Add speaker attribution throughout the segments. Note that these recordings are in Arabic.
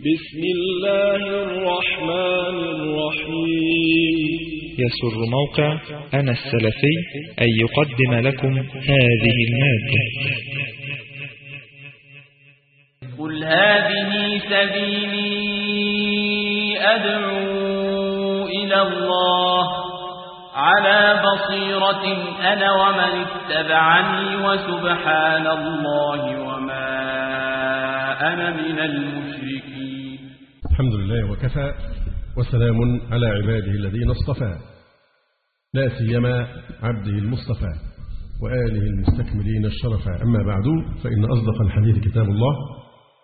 Speaker 1: بسم الله الرحمن الرحيم.
Speaker 2: يسر موقع أنا السلفي أن يقدم لكم هذه المادة.
Speaker 3: قل هذه سبيلي أدعو إلى الله على بصيرة أنا ومن اتبعني وسبحان الله وما أنا من المشركين.
Speaker 4: الحمد لله وكفى وسلام على عباده الذين اصطفى. لا سيما عبده المصطفى وآله المستكملين الشرفا أما بعد فإن أصدق الحديث كتاب الله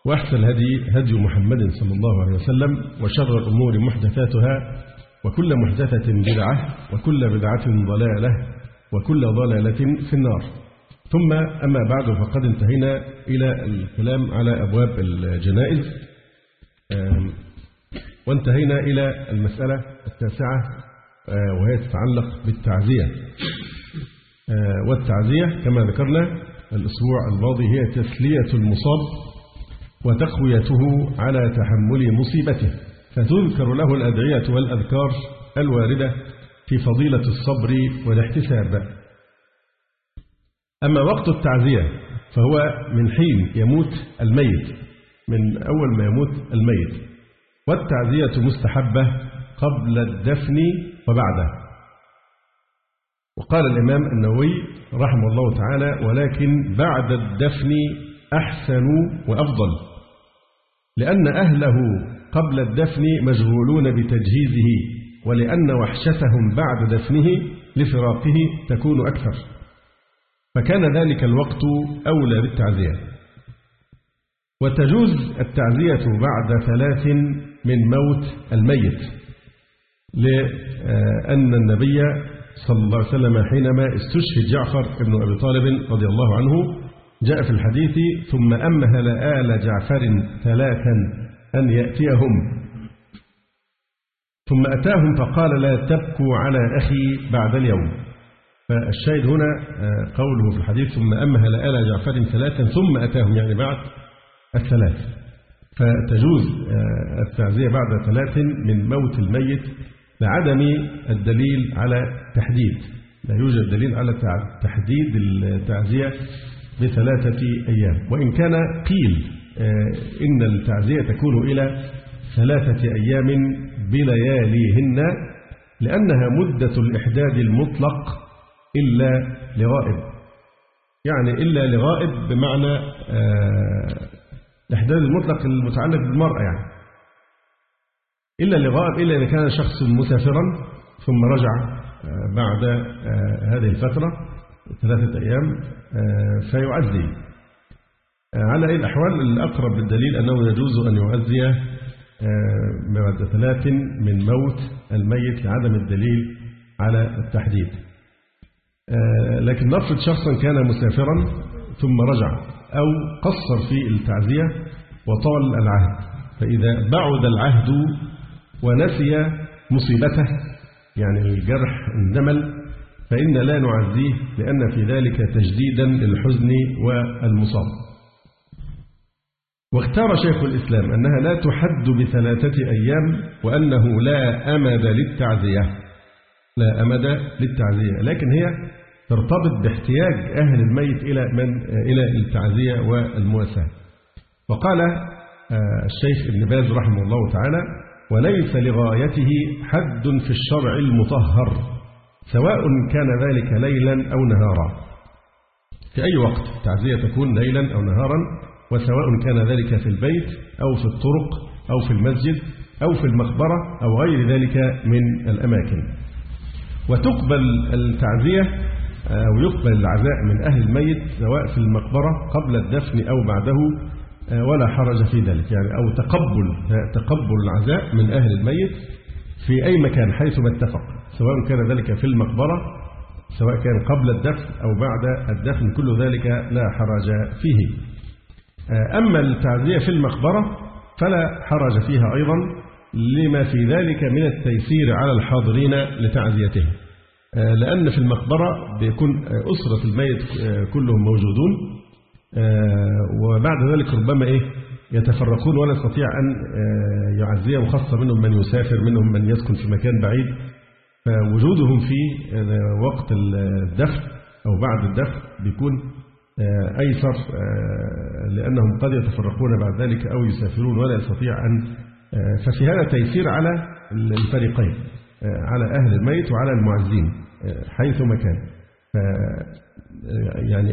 Speaker 4: وأحسن الهدي هدي محمد صلى الله عليه وسلم وشر الأمور محدثاتها وكل محدثة بدعة وكل بدعة ضلالة وكل ضلالة في النار. ثم أما بعد فقد انتهينا إلى الكلام على أبواب الجنائز. وانتهينا إلى المسألة التاسعة وهي تتعلق بالتعزية. والتعزية كما ذكرنا الأسبوع الماضي هي تسلية المصاب وتقويته على تحمل مصيبته. فتذكر له الأدعية والأذكار الواردة في فضيلة الصبر والاحتساب. أما وقت التعزية فهو من حين يموت الميت. من أول ما يموت الميت. والتعزية مستحبة قبل الدفن وبعده. وقال الإمام النووي رحمه الله تعالى ولكن بعد الدفن أحسن وأفضل لأن أهله قبل الدفن مشغولون بتجهيزه ولأن وحشتهم بعد دفنه لفراقه تكون أكثر. فكان ذلك الوقت أولى بالتعزية. وتجوز التعزية بعد ثلاث من موت الميت لأن النبي صلى الله عليه وسلم حينما استشهد جعفر بن أبي طالب رضي الله عنه جاء في الحديث ثم أمهل آل جعفر ثلاثا أن يأتيهم. ثم أتاهم فقال لا تبكوا على أخي بعد اليوم. فالشاهد هنا قوله في الحديث ثم أمهل آل جعفر ثلاثا ثم أتاهم. يعني بعد الثلاث. فتجوز التعزية بعد ثلاث من موت الميت لعدم الدليل على تحديد. لا يوجد دليل على تحديد التعزية بثلاثة أيام. وإن كان قيل إن التعزية تكون إلى ثلاثة أيام بلياليهن لأنها مدة الإحداد المطلق إلا لغائب. يعني إلا لغائب بمعنى الإحداد المطلق المتعلق بالمرأة يعني. إلا لغائب إلا إذا كان شخص مسافرا ثم رجع بعد هذه الفترة ثلاثة أيام فيعزي على أي الأحوال الأقرب بالدليل أنه يجوز أن يعزي بعد ثلاث من موت الميت لعدم الدليل على التحديد. لكن نفرض شخصا كان مسافرا ثم رجع أو قصر في التعزية وطال العهد. فإذا بعد العهد ونسي مصيبته يعني الجرح اندمل فإن لا نعزيه لأن في ذلك تجديدا للحزن والمصاب. واختار شيخ الإسلام أنها لا تحد بثلاثة أيام وأنه لا أمد للتعزية. لا أمد للتعزية لكن هي ترتبط باحتياج أهل الميت إلى من؟ إلى التعزية والمواساة. وقال الشيخ ابن باز رحمه الله تعالى وليس لغايته حد في الشرع المطهر سواء كان ذلك ليلا أو نهارا. في أي وقت التعزية تكون ليلا أو نهارا وسواء كان ذلك في البيت أو في الطرق أو في المسجد أو في المقبرة أو غير ذلك من الأماكن. وتقبل التعزية أو يقبل العزاء من أهل الميت سواء في المقبرة قبل الدفن أو بعده ولا حرج في ذلك يعني أو تقبل تقبل العزاء من أهل الميت في أي مكان حيث ما اتفق سواء كان ذلك في المقبرة سواء كان قبل الدفن أو بعد الدفن كل ذلك لا حرج فيه. أما التعزية في المقبرة فلا حرج فيها أيضا لما في ذلك من التيسير على الحاضرين لتعزيته. لأن في المقبرة بيكون أسرة الميت كلهم موجودون. وبعد ذلك ربما إيه يتفرقون ولا يستطيع أن يعزيهم خاصة منهم من يسافر منهم من يسكن في مكان بعيد. فوجودهم في وقت الدفن أو بعد الدفن بيكون أيسر لأنهم قد يتفرقون بعد ذلك أو يسافرون ولا يستطيع أن ففي هذا تيسير على الفريقين. على أهل الميت وعلى المعزين حيثما كان يعني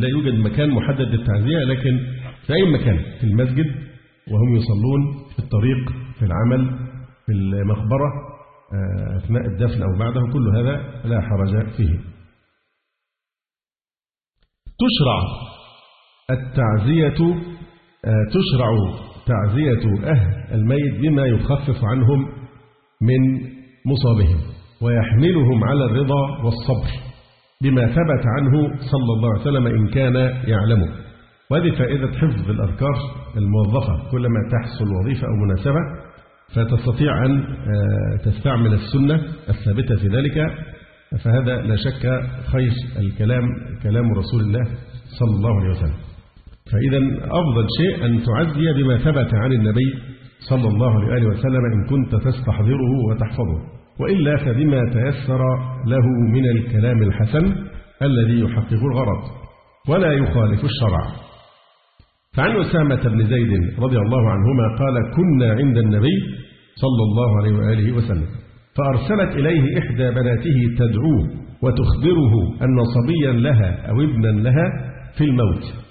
Speaker 4: لا يوجد مكان محدد للتعزية لكن في أي مكان في المسجد وهم يصلون في الطريق في العمل في المقبرة أثناء الدفن أو بعده كل هذا لا حرج فيه. تشرع التعزية تشرع تعزية أهل الميت بما يخفف عنهم من مصابهم ويحملهم على الرضا والصبر بما ثبت عنه صلى الله عليه وسلم إن كان يعلمه. وهذه فائدة حفظ الأذكار الموظفة. كلما تحصل وظيفة أو مناسبة فتستطيع أن تستعمل السنة الثابتة في ذلك فهذا لا شك خير الكلام كلام رسول الله صلى الله عليه وسلم. فإذا أفضل شيء أن تعزي بما ثبت عن النبي صلى الله عليه وسلم إن كنت تستحضره وتحفظه. وإلا فبما تيسر له من الكلام الحسن الذي يحقق الغرض ولا يخالف الشرع. فعن أسامة بن زيد رضي الله عنهما قال كنا عند النبي صلى الله عليه وآله وسلم فأرسلت إليه إحدى بناته تدعوه وتخبره أن صبيا لها أو ابنا لها في الموت.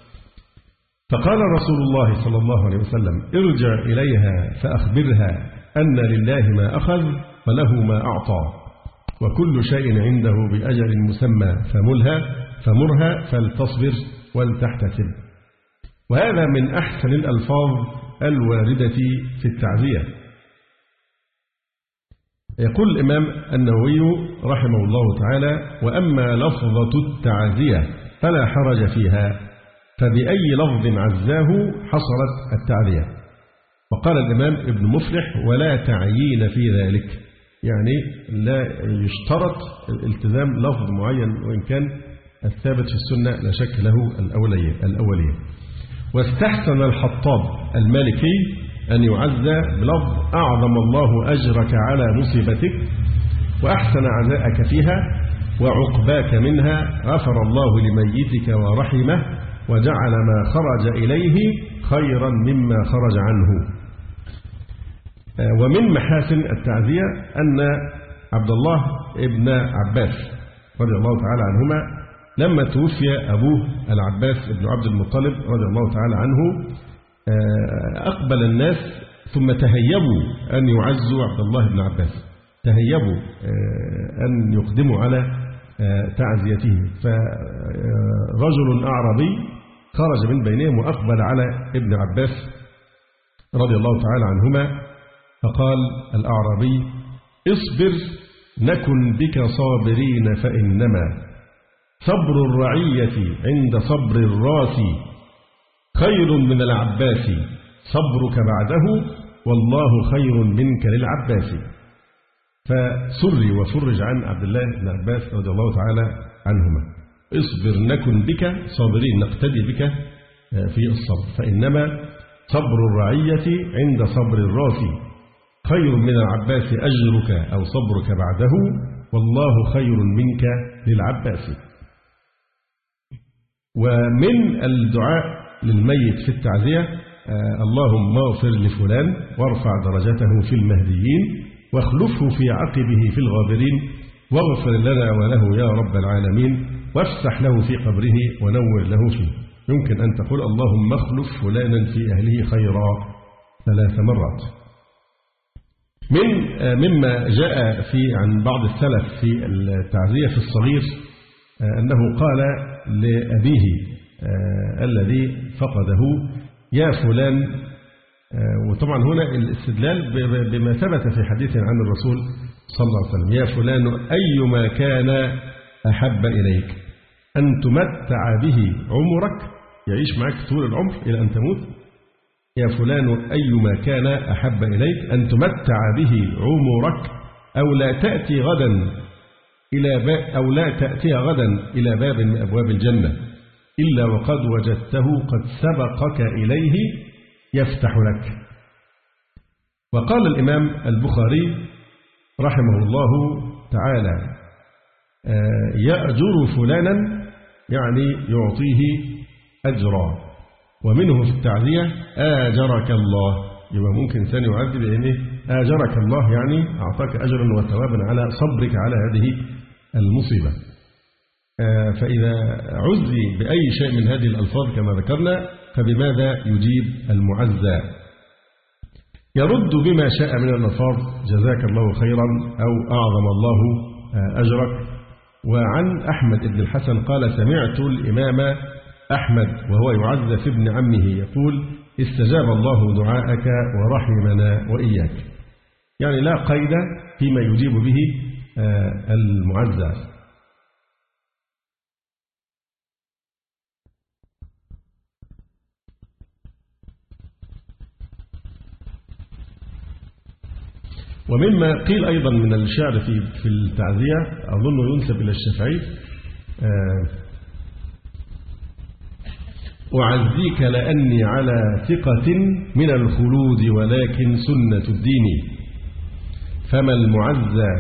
Speaker 4: فقال رسول الله صلى الله عليه وسلم ارجع إليها فأخبرها أن لله ما أخذ وله ما أعطى وكل شيء عنده بأجل مسمى فملها فمرها فلتصبر ولتحتسب. وهذا من أحسن الألفاظ الواردة في التعزية. يقول الإمام النووي رحمه الله تعالى وأما لفظة التعزية فلا حرج فيها. فبأي لفظ عزاه حصلت التعزية؟ وقال الإمام ابن مفلح ولا تعيين في ذلك. يعني لا يشترط الالتزام لفظ معين وإن كان الثابت في السنة لا شك له الأولية, الأولية. واستحسن الحطاب المالكي أن يعزى بلفظ أعظم الله أجرك على مصيبتك وأحسن عزاءك فيها وعقباك منها غفر الله لميتك ورحمه وجعل ما خرج إليه خيرا مما خرج عنه. ومن محاسن التعزية أن عبد الله ابن عباس رضي الله تعالى عنهما لما توفي أبوه العباس بن عبد المطلب رضي الله تعالى عنه أقبل الناس ثم تهيبوا أن يعزوا عبد الله بن عباس. تهيبوا أن يقدموا على تعزيته. فرجل أعرابي خرج من بينهم وأقبل على ابن عباس رضي الله تعالى عنهما فقال الأعرابي اصبر نكن بك صابرين فإنما صبر الرعية عند صبر الراس خير من العباس صبرك بعده والله خير منك للعباس. فسري وفرج عن عبد الله بن عباس رضي الله تعالى عنهما. اصبر نكن بك صابرين نقتدي بك في الصبر. فإنما صبر الرعية عند صبر الراس. خير من العباس أجرك أو صبرك بعده والله خير منك للعباس. ومن الدعاء للميت في التعزية اللهم اغفر لفلان وارفع درجته في المهديين واخلفه في عقبه في الغابرين واغفر لنا وله يا رب العالمين. وافسح له في قبره ونور له فيه يمكن أن تقول اللهم اخلف فلانا في أهله خيرا ثلاث مرات. من مما جاء في عن بعض السلف في التعزية في الصغير أنه قال لأبيه الذي فقده يا فلان وطبعا هنا الاستدلال بما ثبت في حديث عن الرسول صلى الله عليه وسلم يا فلان أيما كان أحب إليك. أن تمتع به عمرك. يعيش معك طول العمر إلى أن تموت. يا فلان أيما كان أحب إليك. أن تمتع به عمرك. أو لا تأتي غدا إلى باب أو لا تأتي غدا إلى باب من أبواب الجنة. إلا وقد وجدته قد سبقك إليه يفتح لك. وقال الإمام البخاري رحمه الله تعالى يأجر فلانا يعني يعطيه أجرا. ومنه في التعزية آجرك الله. يبقى ممكن إنسان يعد بأنه آجرك الله يعني أعطاك أجرا وثوابا على صبرك على هذه المصيبة. آه، فإذا عزي بأي شيء من هذه الألفاظ كما ذكرنا فبماذا يجيب المعزى؟ يرد بما شاء من الألفاظ جزاك الله خيرا أو أعظم الله آه، أجرك. وعن أحمد بن الحسن قال سمعت الإمام أحمد وهو يعز في ابن عمه يقول استجاب الله دعاءك ورحمنا وإياك. يعني لا قيد فيما يجيب به آه، المعزى ومما قيل أيضا من الشعر في في التعزية أظن ينسب إلى الشافعي آه، أعزيك لأني على ثقة من الخلود ولكن سنة الدين. فما المعزى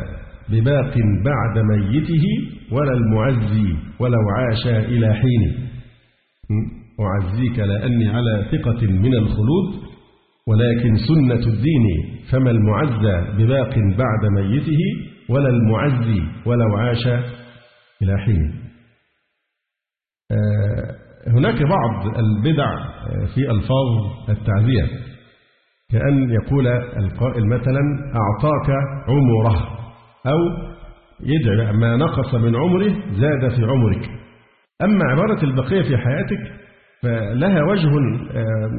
Speaker 4: بباق بعد ميته ولا المعزي ولو عاش إلى حين. أعزيك لأني على ثقة من الخلود ولكن سنة الدين فما المعزى بباق بعد ميته ولا المعزي ولو عاش إلى حين. آه، هناك بعض البدع آه، في ألفاظ التعزية. كأن يقول القائل مثلا أعطاك عمره أو يدعي ما نقص من عمره زاد في عمرك. أما عبارة البقية في حياتك فلها وجه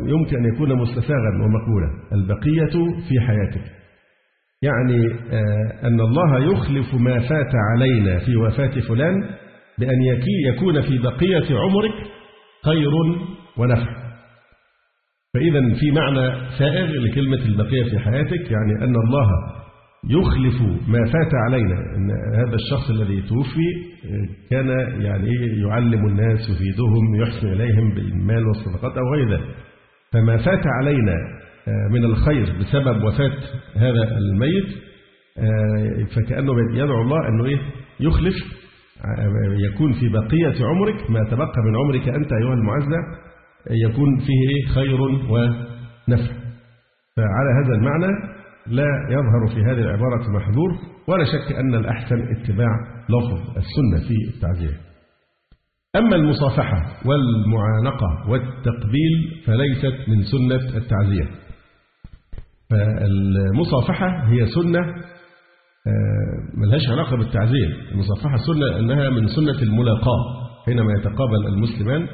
Speaker 4: يمكن أن يكون مستساغا ومقولا البقية في حياتك. يعني آه، أن الله يخلف ما فات علينا في وفاة فلان بأن يكون في بقية عمرك خير ونفع. فإذا في معنى سائغ لكلمة البقية في حياتك يعني أن الله يخلف ما فات علينا. إن هذا الشخص الذي توفي كان يعني يعلم الناس يفيدهم يحسن إليهم بالمال والصدقات أو غير ذلك فما فات علينا آه، من الخير بسبب وفاة هذا الميت آه، فكأنه يدعو الله إنه إيه؟ يخلف. آه، يكون في بقية عمرك ما تبقى من عمرك أنت أيها المعزى يكون فيه إيه؟ خير ونفع. فعلى هذا المعنى لا يظهر في هذه العبارة محظور ولا شك أن الأحسن اتباع لفظ السنة في التعزية أما المصافحة والمعانقة والتقبيل فليست من سنة التعزية. فالمصافحة هي سنة آه، ملهاش علاقة بالتعزية المصافحة سنة أنها من سنة الملاقاة حينما يتقابل المسلمان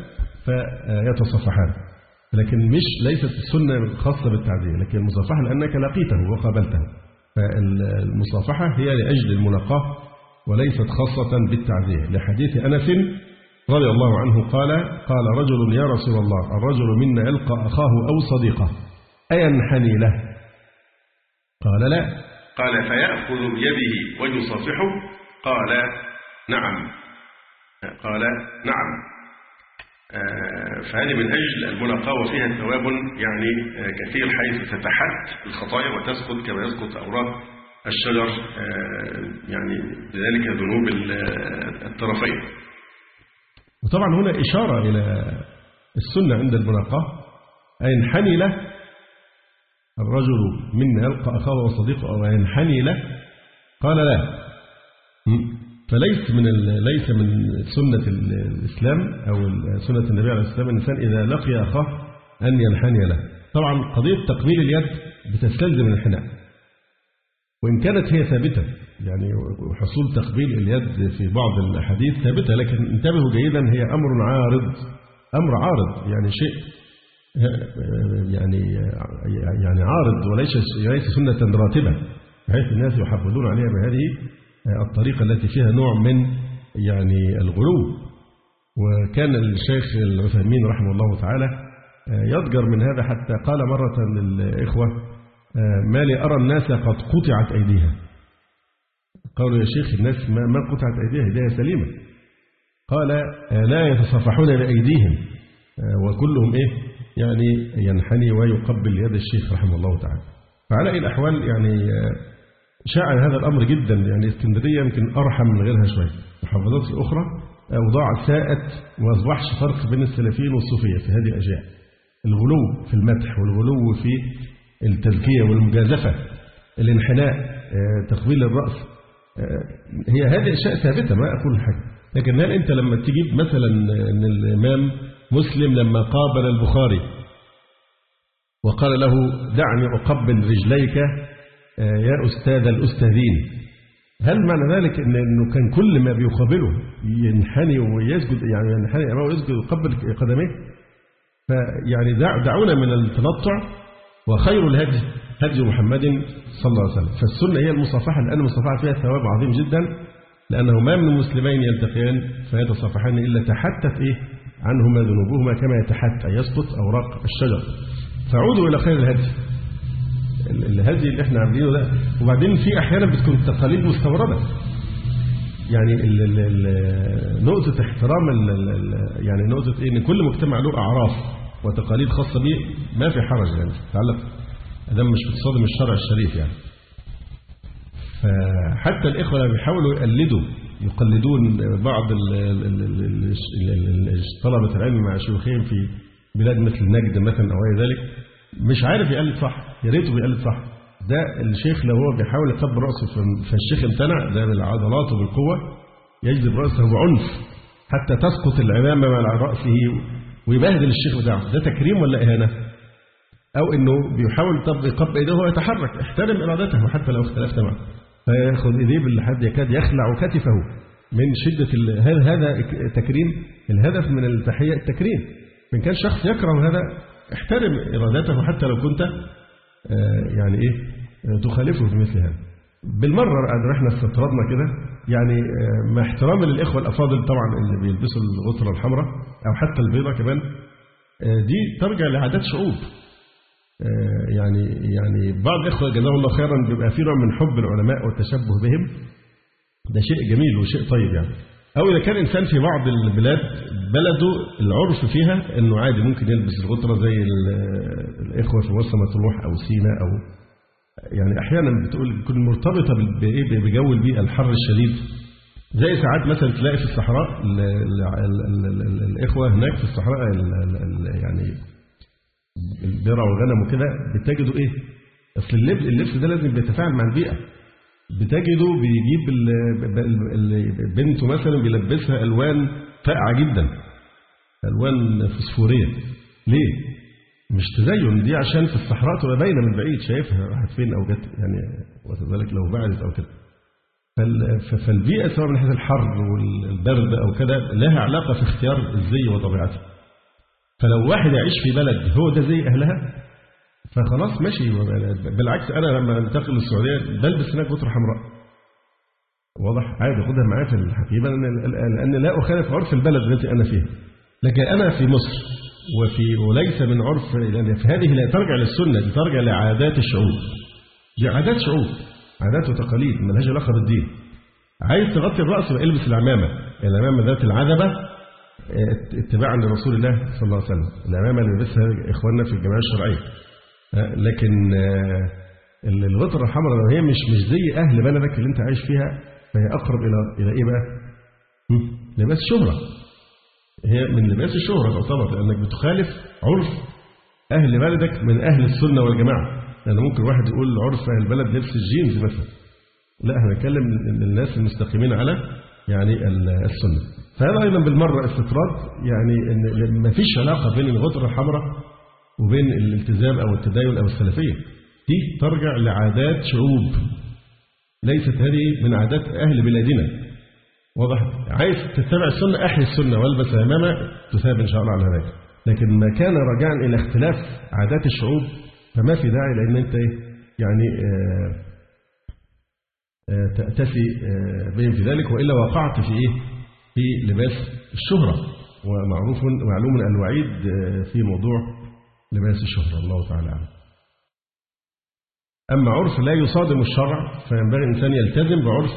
Speaker 4: فيتصافحان لكن مش ليست السنة خاصة بالتعزية لكن المصافحة لأنك لقيته وقابلته. فالمصافحة هي لأجل الملاقاة وليست خاصة بالتعزية لحديث أنس رضي الله عنه قال قال رجل يا رسول الله الرجل منا يلقى أخاه أو صديقه أينحني له قال لا.
Speaker 5: قال فيأخذ بيده ويصافحه؟ قال نعم. قال نعم. فهذه من أجل الملاقاة وفيها ثواب يعني آه، كثير حيث تتحت الخطايا وتسقط كما يسقط أوراق الشجر آه، يعني لذلك ذنوب الطرفين.
Speaker 4: وطبعا هنا إشارة إلى السنة عند الملاقاة أي انحني له الرجل منا يلقى أخاه وصديقه أو ينحني له قال لا. فليس من ليس من سنة الإسلام أو سنة النبي عليه الصلاة والسلام الإنسان إذا لقي أخاه أن ينحني له. طبعا قضية تقبيل اليد بتستلزم الانحناء. وإن كانت هي ثابتة يعني حصول تقبيل اليد في بعض الأحاديث ثابتة لكن انتبهوا جيدا هي أمر عارض. أمر عارض يعني شيء يعني يعني عارض وليس ليس سنة راتبة بحيث الناس يحفظون عليها بهذه الطريقة التي فيها نوع من يعني الغلو. وكان الشيخ العثيمين رحمه الله تعالى آه، يضجر من هذا حتى قال مرة للإخوة آه، ما لي أرى الناس قد قطعت أيديها. قالوا يا شيخ الناس ما, ما قطعت أيديها هداية سليمة. قال آه، لا يتصفحون بأيديهم. وكلهم إيه؟ يعني ينحني ويقبل يد الشيخ رحمه الله تعالى. فعلى أي الأحوال يعني شاع هذا الأمر جدا يعني اسكندرية يمكن أرحم من غيرها شوية المحافظات الأخرى أوضاع ساءت وما أصبحش فرق بين السلفيين والصوفية في هذه الأشياء. الغلو في المدح والغلو في التزكية والمجازفة الانحناء آه، تقبيل الرأس آه، هي هذه أشياء ثابتة ما أقول حاجة. لكن هل أنت لما تجيب مثلا أن الإمام مسلم لما قابل البخاري وقال له دعني أقبل رجليك آه، يا أستاذ الأستاذين هل معنى ذلك إن إنه كان كل ما بيقابله ينحني ويسجد يعني ينحني أمامه ويسجد ويقبل قدميه؟ فيعني دع دعونا من التنطع وخير الهدي هدي محمد صلى الله عليه وسلم. فالسنة هي المصافحة لأن المصافحة فيها ثواب عظيم جدا لأنه ما من مسلمين يلتقيان فيتصافحان إلا تحتت إيه؟ عنهما ذنوبهما كما يتحت يسقط أوراق الشجر. فعودوا إلى خير الهدي. الهدي اللي إحنا عاملينه ده وبعدين في أحيانا بتكون تقاليد مستوردة يعني نقطة احترام ال ال يعني نقطة إيه إن كل مجتمع له أعراف وتقاليد خاصة به ما في حرج يعني تتعلق ده مش بتصادم الشرع الشريف يعني فحتى الإخوة لما بيحاولوا يقلدوا يقلدون بعض طلبة العلم مع شيوخهم في بلاد مثل نجد مثلا أو غير ذلك مش عارف يقلد صح يا ريته بيقلد صح. ده الشيخ لو هو بيحاول يكبر رأسه فالشيخ امتنع ده بالعضلات وبالقوة يجذب رأسه بعنف حتى تسقط العمامة على رأسه ويبهدل الشيخ بتاعه. ده تكريم ولا إهانة؟ أو إنه بيحاول طب يقب إيده وهو يتحرك احترم إرادته حتى لو اختلفت معه فياخذ إيديه لحد يكاد يخلع كتفه من شدة هل هذا تكريم الهدف من التحية التكريم. من كان شخص يكره هذا احترم إرادته حتى لو كنت يعني إيه تخالفه في مثل هذا. بالمرة إحنا استطردنا كده يعني مع احترامي للإخوة الأفاضل طبعا اللي بيلبسوا الغطرة الحمراء أو حتى البيضة كمان دي ترجع لعادات شعوب. يعني يعني بعض الإخوة جزاهم الله خيرا بيبقى في نوع من حب العلماء والتشبه بهم. ده شيء جميل وشيء طيب يعني. أو إذا كان إنسان في بعض البلاد بلده العرف فيها إنه عادي ممكن يلبس الغطرة زي الإخوة في مرسى مطروح أو سينا أو يعني أحيانا بتقول بتكون مرتبطة بإيه بجو البيئة الحر الشديد. زي ساعات مثلا تلاقي في الصحراء ال ال ال ال ال الإخوة هناك في الصحراء ال ال يعني الذرة والغنم وكده بتجدوا إيه؟ أصل اللبس ده لازم بيتفاعل مع البيئة. بتجده بيجيب بنته مثلا بيلبسها ألوان فاقعة جدا. ألوان فسفورية ليه؟ مش تزين دي عشان في الصحراء تبقى باينة من بعيد. شايفها راحت فين أو جت؟ يعني وكذلك لو بعدت أو كده. فالبيئة سواء من حيث الحر والبرد أو كده لها علاقة في اختيار الزي وطبيعته. فلو واحد يعيش في بلد هو ده زي أهلها فخلاص ماشي. بالعكس أنا لما انتقل للسعوديه بلبس هناك غطره حمراء. واضح؟ عادي اخدها معايا في الحقيبه لأن لا أخالف عرف البلد التي أنا فيها. لكن أنا في مصر وفي وليس من عرف لأن في هذه لا ترجع للسنة دي ترجع لعادات الشعوب. دي عادات شعوب عادات وتقاليد ملهاش علاقة بالدين عايز تغطي يبقى البس العمامة. العمامة ذات العذبة اتباعا لرسول الله صلى الله عليه وسلم. العمامة اللي بيلبسها إخواننا في الجماعة الشرعية. لكن الغطرة الحمراء لو هي مش مش زي أهل بلدك اللي أنت عايش فيها فهي أقرب إلى إلى إيه بقى؟ لباس شهرة هي من لباس الشهرة تعتبر لأنك بتخالف عرف أهل بلدك من أهل السنة والجماعة. لأن ممكن واحد يقول عرف أهل البلد لبس الجينز مثلا. لا إحنا بنتكلم الناس المستقيمين على يعني السنة. فهذا أيضا بالمرة استطراد يعني إن ما فيش علاقة بين الغطرة الحمراء وبين الالتزام أو التدين أو السلفية دي ترجع لعادات شعوب. ليست هذه من عادات أهل بلادنا. واضح؟ عايز تتبع السنة أحيي السنة والبس عمامة تثاب إن شاء الله على ذلك لكن ما كان راجعا إلى اختلاف عادات الشعوب فما في داعي لأن أنت يعني آآ آآ تأتسي بهم في ذلك. وإلا وقعت في إيه؟ في لباس الشهرة. ومعروف ومعلوم الوعيد في موضوع لباس الشهرة الله تعالى أعلم أما عرف لا يصادم الشرع فينبغي الإنسان يلتزم بعرف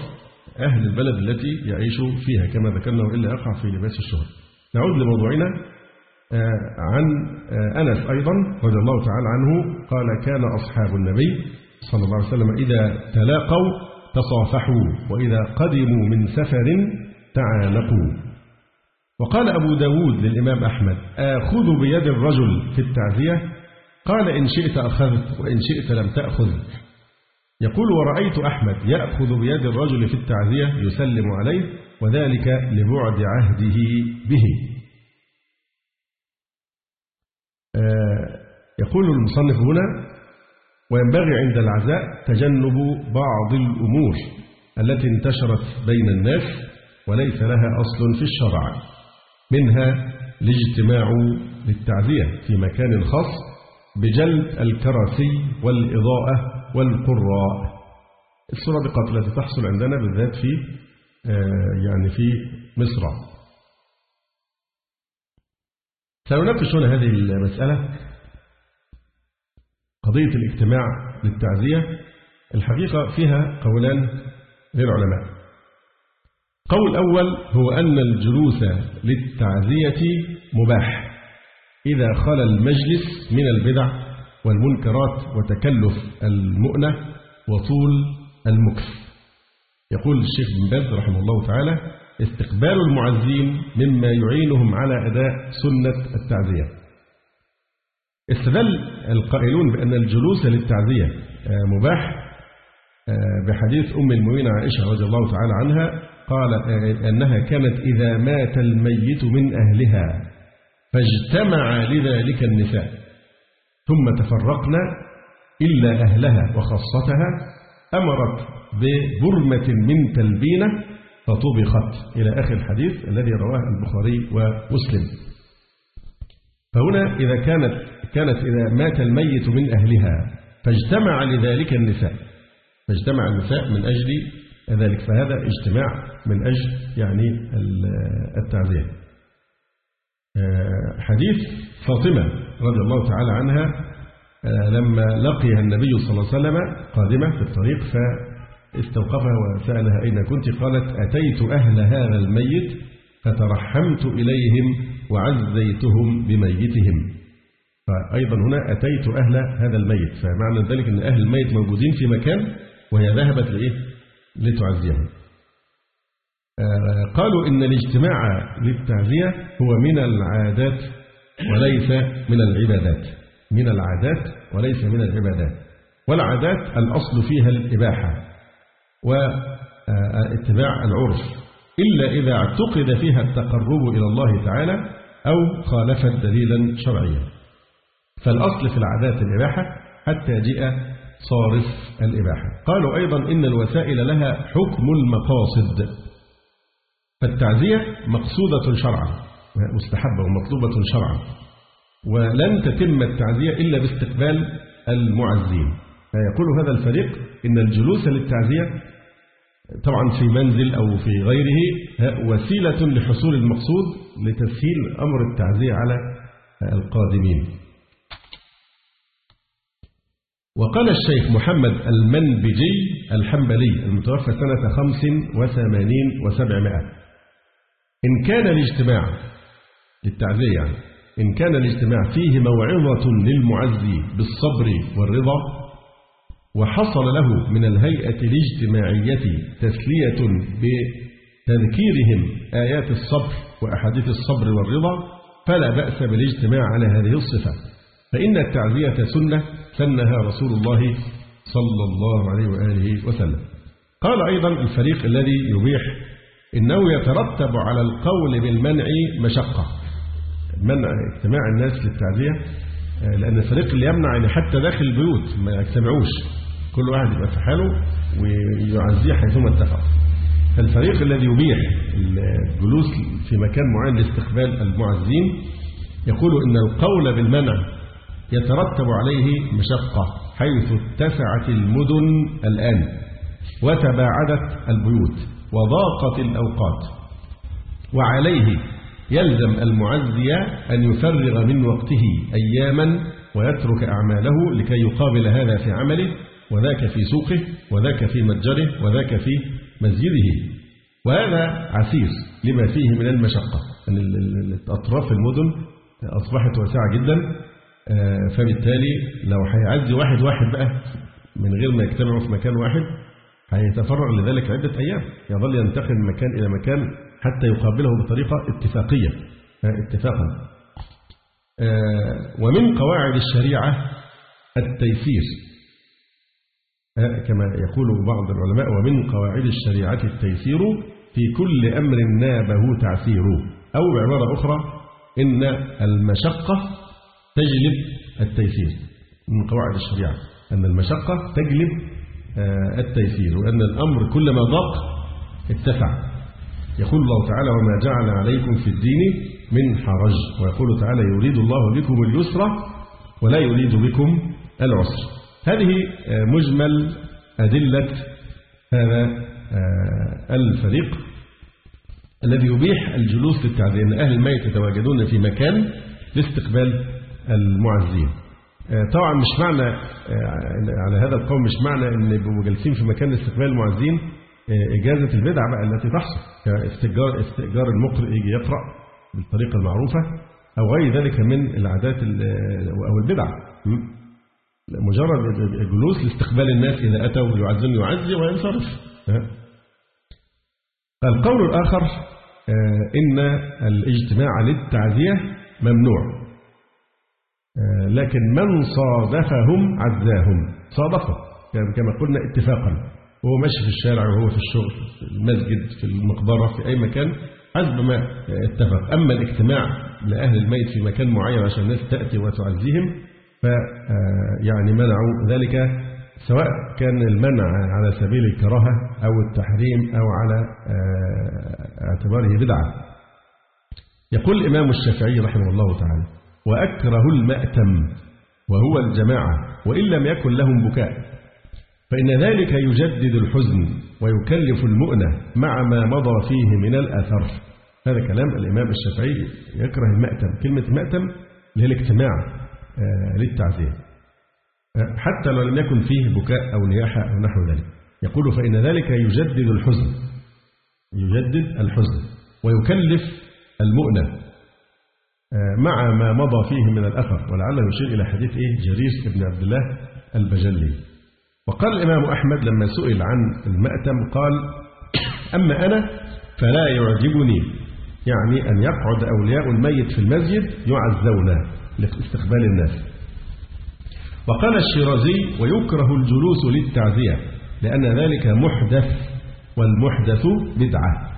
Speaker 4: أهل البلد التي يعيش فيها كما ذكرنا وإلا يقع في لباس الشهرة نعود لموضوعنا عن أنس أيضا رضي الله تعالى عنه قال كان أصحاب النبي صلى الله عليه وسلم إذا تلاقوا تصافحوا وإذا قدموا من سفر تعانقوا. وقال أبو داود للإمام أحمد آخذ بيد الرجل في التعزية. قال إن شئت أخذت وإن شئت لم تأخذ. يقول ورأيت أحمد يأخذ بيد الرجل في التعزية يسلم عليه وذلك لبعد عهده به. يقول المصنف هنا وينبغي عند العزاء تجنب بعض الأمور التي انتشرت بين الناس وليس لها أصل في الشرع. منها الاجتماع للتعزية في مكان خاص بجلب الكراسي والإضاءة والقراء. السرادقات التي تحصل عندنا بالذات في يعني في مصر. سنناقش هنا هذه المسألة قضية الاجتماع للتعزية. الحقيقة فيها قولان للعلماء. قول أول هو أن الجلوس للتعزية مباح. إذا خلى المجلس من البدع والمنكرات وتكلف المؤنة وطول المكث يقول الشيخ بن باز رحمه الله تعالى استقبال المعزين مما يعينهم على أداء سنة التعزية. استدل القائلون بأن الجلوس للتعزية مباح بحديث أم المؤمنين عائشة رضي الله تعالى عنها قال أنها كانت إذا مات الميت من أهلها فاجتمع لذلك النساء ثم تفرقنا إلا أهلها وخاصتها أمرت ببرمة من تلبينة فطبخت إلى آخر الحديث الذي رواه البخاري ومسلم. فهنا إذا كانت كانت إذا مات الميت من أهلها فاجتمع لذلك النساء فاجتمع النساء من أجل ذلك فهذا اجتماع من أجل يعني التعزية. حديث فاطمة رضي الله تعالى عنها لما لقيها النبي صلى الله عليه وسلم قادمة في الطريق فاستوقفها وسألها أين كنت؟ قالت أتيت أهل هذا الميت فترحمت إليهم وعزيتهم بميتهم. فأيضا هنا أتيت أهل هذا الميت فمعنى ذلك أن أهل الميت موجودين في مكان وهي ذهبت لإيه؟ لتعزيهم. قالوا إن الاجتماع للتعزية هو من العادات وليس من العبادات. من العادات وليس من العبادات. والعادات الأصل فيها الإباحة واتباع العرف. إلا إذا اعتقد فيها التقرب إلى الله تعالى أو خالفت دليلا شرعيا. فالأصل في العادات الإباحة حتى يجيء صارف الإباحة. قالوا أيضا إن الوسائل لها حكم المقاصد. فالتعزية مقصودة شرعا مستحبة ومطلوبة شرعا. ولن تتم التعزية إلا باستقبال المعزين. فيقول هذا الفريق إن الجلوس للتعزية طبعا في منزل أو في غيره وسيلة لحصول المقصود لتسهيل أمر التعزية على القادمين. وقال الشيخ محمد المنبجي الحنبلي المتوفى سنة خمس وثمانين وسبعمائة. إن كان الاجتماع للتعزية يعني إن كان الاجتماع فيه موعظة للمعزي بالصبر والرضا وحصل له من الهيئة الاجتماعية تسلية بتذكيرهم آيات الصبر وأحاديث الصبر والرضا فلا بأس بالاجتماع على هذه الصفة. فإن التعزية سنة سنها رسول الله صلى الله عليه وآله وسلم. قال أيضا الفريق الذي يبيح إنه يترتب على القول بالمنع مشقة. منع اجتماع الناس للتعزية لأن الفريق اللي يمنع يعني حتى داخل البيوت ما يجتمعوش. كل واحد يبقى في حاله ويعزيه حيثما اتفق. فالفريق الذي يبيح الجلوس في مكان معين لاستقبال المعزين يقول إن القول بالمنع يترتب عليه مشقة حيث اتسعت المدن الآن وتباعدت البيوت وضاقت الأوقات. وعليه يلزم المعزي أن يفرغ من وقته أياما ويترك أعماله لكي يقابل هذا في عمله وذاك في سوقه وذاك في متجره وذاك في مسجده وهذا عسير لما فيه من المشقة أن أطراف المدن أصبحت واسعة جدا. فبالتالي لو هيعزي واحد واحد بقى من غير ما يجتمعوا في مكان واحد هيتفرغ لذلك عدة أيام. يظل ينتقل من مكان إلى مكان حتى يقابله بطريقة اتفاقية آه، اتفاقا. آه، ومن قواعد الشريعة التيسير كما يقول بعض العلماء ومن قواعد الشريعة التيسير في كل أمر نابه تعسير أو بعبارة أخرى إن المشقة تجلب التيسير من قواعد الشريعة. أن المشقة تجلب آه، التيسير وأن الأمر كلما ضاق اتسع. يقول الله تعالى وما جعل عليكم في الدين من حرج. ويقول تعالى يريد الله بكم اليسر ولا يريد بكم العسر. هذه آه، مجمل أدلة هذا آه، الفريق الذي يبيح الجلوس للتعزية أن أهل الميت يتواجدون في مكان لاستقبال المعزين. آه، طبعا مش معنى على هذا القول مش معنى إن يبقوا جالسين في مكان لاستقبال المعزين إجازة البدع بقى التي تحصل كاستئجار استئجار المقرئ يجي يقرأ بالطريقة المعروفة أو غير ذلك من العادات أو البدع. مجرد جلوس لاستقبال الناس إذا أتوا يعزون يعزي وينصرف. القول الآخر آه، إن الاجتماع للتعزية ممنوع. آه، لكن من صادفهم عزاهم. صادفه كما قلنا اتفاقا. وهو ماشي في الشارع وهو في الشغل في المسجد في المقبرة في أي مكان حسب ما اتفق. أما الاجتماع لأهل الميت في مكان معين عشان الناس تأتي وتعزيهم ف آه، يعني منعوا ذلك سواء كان المنع على سبيل الكراهة أو التحريم أو على آه، اعتباره بدعة. يقول الإمام الشافعي رحمه الله تعالى وأكره المأتم وهو الجماعة وإن لم يكن لهم بكاء. فإن ذلك يجدد الحزن ويكلف المؤنة مع ما مضى فيه من الأثر. هذا كلام الإمام الشافعي يكره المأتم. كلمة مأتم اللي هي الاجتماع آه، للتعزية. آه، حتى لو لم يكن فيه بكاء أو نياحة أو نحو ذلك. يقول فإن ذلك يجدد الحزن يجدد الحزن ويكلف المؤنة مع ما مضى فيه من الأثر ولعله يشير إلى حديث إيه؟ جرير بن عبد الله البجلي. وقال الإمام أحمد لما سئل عن المأتم قال أما أنا فلا يعجبني يعني أن يقعد أولياء الميت في المسجد يعزون لاستقبال الناس. وقال الشيرازي ويكره الجلوس للتعزية لأن ذلك محدث والمحدث بدعة.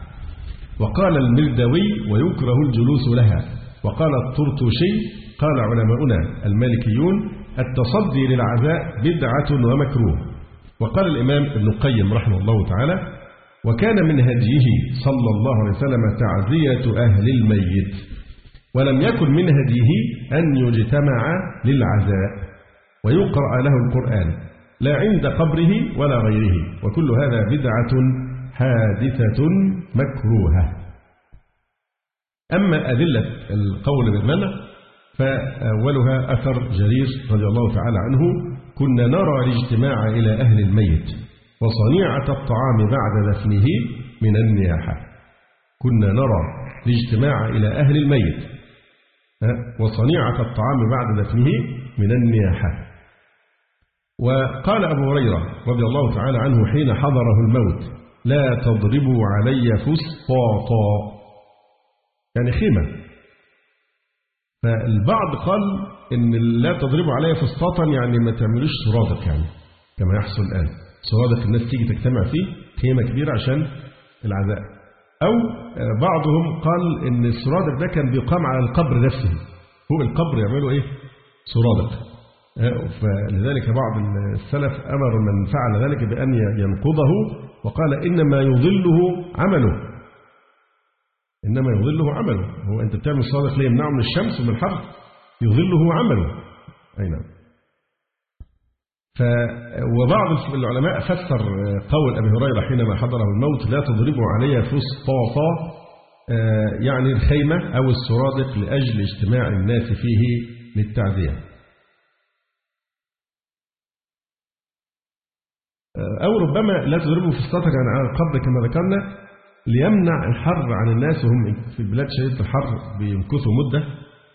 Speaker 4: وقال المردوي ويكره الجلوس لها. وقال الطرطوشي قال علماؤنا المالكيون التصدي للعزاء بدعة ومكروه. وقال الإمام ابن القيم رحمه الله تعالى وكان من هديه صلى الله عليه وسلم تعزية أهل الميت ولم يكن من هديه أن يجتمع للعزاء ويقرأ له القرآن لا عند قبره ولا غيره وكل هذا بدعة حادثة مكروهة. أما أدلة القول بالمنع فأولها أثر جرير رضي الله تعالى عنه كنا نرى الاجتماع إلى أهل الميت وصنيعة الطعام بعد دفنه من النياحة. كنا نرى الاجتماع إلى أهل الميت وصنيعة الطعام بعد دفنه من النياحة. وقال أبو هريرة رضي الله تعالى عنه حين حضره الموت لا تضربوا علي فسطاطا. يعني خيمة. فالبعض قال إن لا تضربوا علي فسطاطا يعني ما تعملوش سرادق يعني كما يحصل الآن. سرادق الناس تيجي تجتمع فيه خيمة كبيرة عشان العزاء. أو بعضهم قال إن السرادق ده كان بيقام على القبر نفسه. فوق القبر يعملوا إيه؟ سرادق. فلذلك بعض السلف أمر من فعل ذلك بأن ينقضه وقال إنما يظله عمله. إنما يظله عمله. هو أنت بتعمل صادق ليه؟ يمنعه من الشمس ومن الحر. يظله عمله. أي نعم. ف وبعض العلماء فسر قول أبي هريرة حينما حضره الموت لا تضربوا علي فسطاطا. آه، يعني الخيمة أو السرادق لأجل اجتماع الناس فيه للتعزية آه، أو ربما لا تضربوا فسطاطا يعني على القبر كما ذكرنا. ليمنع الحر عن الناس وهم في البلاد شديدة الحر بيمكثوا مدة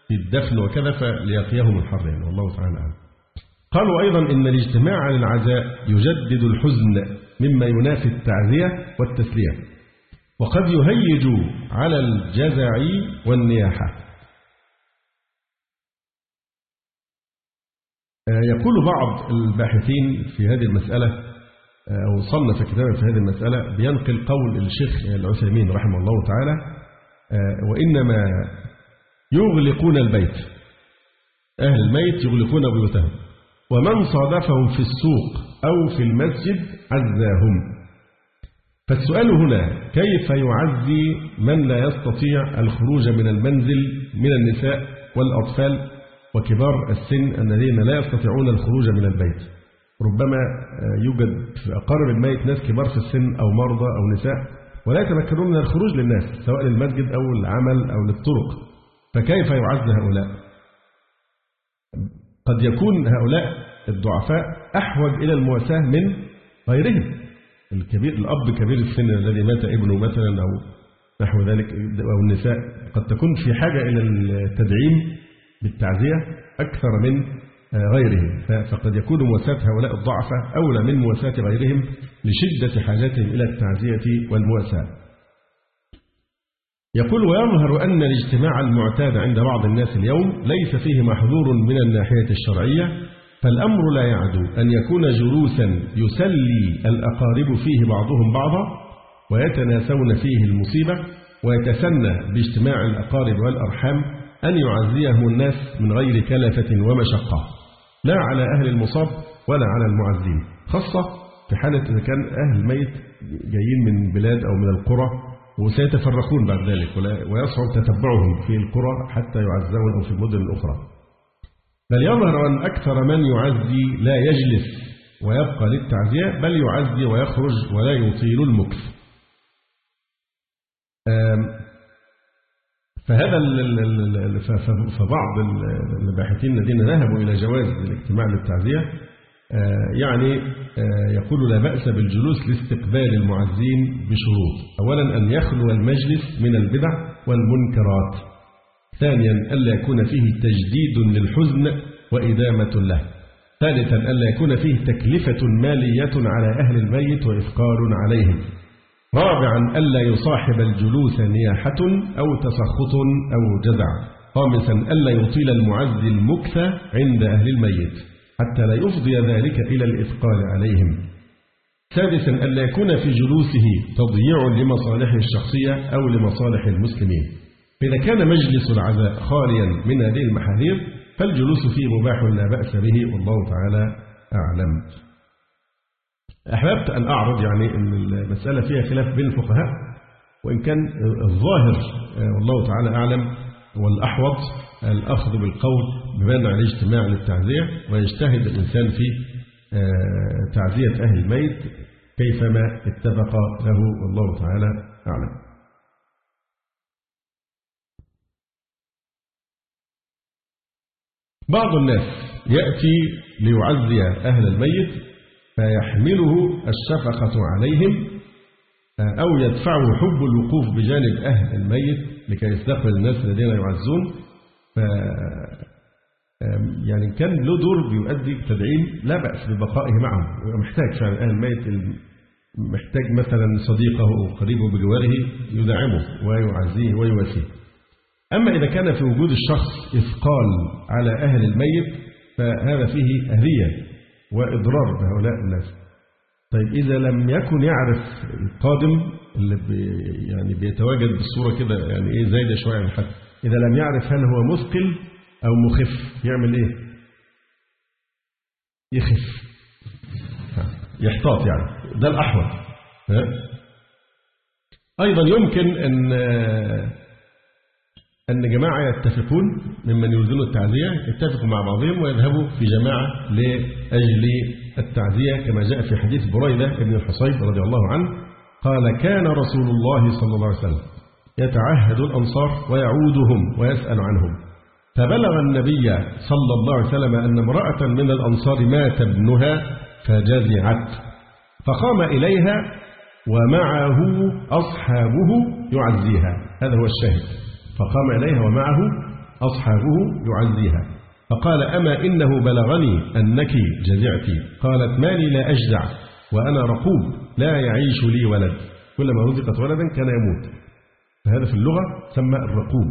Speaker 4: في الدفن وكذا فليقيهم الحر يعني. والله تعالى أعلم. قالوا أيضا إن الاجتماع على العزاء يجدد الحزن مما ينافي التعزية والتسلية وقد يهيج على الجزع والنياحة. يقول بعض الباحثين في هذه المسألة أو صنف كتابا في هذه المسألة بينقل قول الشيخ العثيمين رحمه الله تعالى وإنما يغلقون البيت. أهل الميت يغلقون بيوتهم. ومن صادفهم في السوق أو في المسجد عزاهم. فالسؤال هنا كيف يعزي من لا يستطيع الخروج من المنزل من النساء والأطفال وكبار السن الذين لا يستطيعون الخروج من البيت؟ ربما يوجد في أقارب الميت ناس كبار في السن أو مرضى أو نساء ولا يتمكنون من الخروج للناس سواء للمسجد أو العمل أو للطرق. فكيف يعز هؤلاء؟ قد يكون هؤلاء الضعفاء أحوج إلى المواساة من غيرهم. الكبير الأب كبير السن الذي مات ابنه مثلا أو نحو ذلك أو النساء قد تكون في حاجة إلى التدعيم بالتعزية أكثر من غيرهم فقد يكون مواساة هؤلاء الضعفاء أولى من مواساة غيرهم لشدة حاجتهم إلى التعزية والمواساة. يقول ويظهر أن الاجتماع المعتاد عند بعض الناس اليوم ليس فيه محظور من الناحية الشرعية فالأمر لا يعدو أن يكون جلوسا يسلي الأقارب فيه بعضهم بعضا ويتناسون فيه المصيبة ويتسنى باجتماع الأقارب والأرحام أن يعزيهم الناس من غير كلفة ومشقة. لا على أهل المصاب ولا على المعزين خاصة في حالة إذا كان أهل الميت جايين من بلاد أو من القرى وسيتفرقون بعد ذلك ويصعب تتبعهم في القرى حتى يعزون أو في المدن الأخرى. بل يظهر أن أكثر من يعزي لا يجلس ويبقى للتعزية بل يعزي ويخرج ولا يطيل المكث. فهذا فبعض الباحثين الذين ذهبوا إلى جواز الاجتماع للتعزية يعني يقول لا بأس بالجلوس لاستقبال المعزين بشروط. أولا أن يخلو المجلس من البدع والمنكرات. ثانيا ألا يكون فيه تجديد للحزن وإدامة له. ثالثا ألا يكون فيه تكلفة مالية على أهل الميت وإثقال عليهم. رابعا ألا يصاحب الجلوس نياحة أو تسخط أو جزع. خامسا ألا يطيل المعزي المكث عند أهل الميت حتى لا يفضي ذلك إلى الإثقال عليهم. سادسا ألا يكون في جلوسه تضييع لمصالحه الشخصية أو لمصالح المسلمين. فإذا كان مجلس العزاء خاليا من هذه المحاذير فالجلوس فيه مباح لا بأس به والله تعالى أعلم. أحببت أن أعرض يعني أن المسألة فيها خلاف بين الفقهاء وإن كان الظاهر والله تعالى أعلم والأحوط الأخذ بالقول بمنع الاجتماع للتعزية ويجتهد الإنسان في تعزية أهل الميت كيفما اتفق له والله تعالى أعلم. بعض الناس يأتي ليعزي أهل الميت فيحمله الشفقة عليهم أو يدفعه حب الوقوف بجانب أهل الميت لكي يستقبل الناس الذين يعزون. ف يعني كان له دور بيؤدي تدعيم لا بأس ببقائه معهم. محتاج فعلا أهل الميت محتاج مثلا صديقه أو قريبه بجواره يدعمه ويعزيه ويواسيه. أما إذا كان في وجود الشخص إثقال على أهل الميت فهذا فيه أذية وإضرار بهؤلاء الناس. طيب إذا لم يكن يعرف القادم اللي بي يعني بيتواجد بالصورة كده يعني إيه زايدة شوية عن الحد إذا لم يعرف هل هو مثقل أو مخف يعمل إيه؟ يخف. يحتاط يعني. ده الأحوط. أيضا يمكن أن أن جماعة يتفقون ممن يريدون التعزية يتفقوا مع بعضهم ويذهبوا في جماعة لأجل التعزية كما جاء في حديث بريدة بن الحصيب رضي الله عنه قال كان رسول الله صلى الله عليه وسلم يتعهد الأنصار ويعودهم ويسأل عنهم. فبلغ النبي صلى الله عليه وسلم أن امرأة من الأنصار مات ابنها فجزعت. فقام إليها ومعه أصحابه يعزيها. هذا هو الشاهد. فقام إليها ومعه أصحابه يعزيها. فقال أما إنه بلغني أنك جزعت؟ قالت مالي لا أجزع وأنا رقوب لا يعيش لي ولد. كلما رزقت ولدا كان يموت. فهذا في اللغة سمى الرقوب.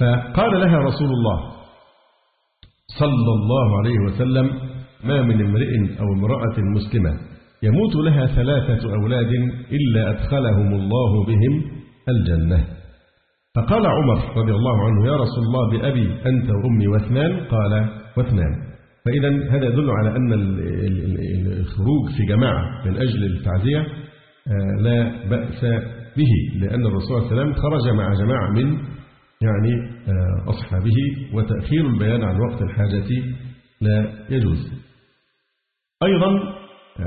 Speaker 4: فقال لها رسول الله صلى الله عليه وسلم ما من امرئ أو امرأة مسلمة يموت لها ثلاثة أولاد إلا أدخلهم الله بهم الجنة. فقال عمر رضي الله عنه يا رسول الله بأبي أنت وأمي واثنان؟ قال واثنان. فإذا هذا يدل على أن الخروج في جماعة من أجل التعزية آه، لا بأس به لأن الرسول صلى الله عليه وسلم خرج مع جماعة من يعني آه، أصحابه وتأخير البيان عن وقت الحاجة لا يجوز. أيضا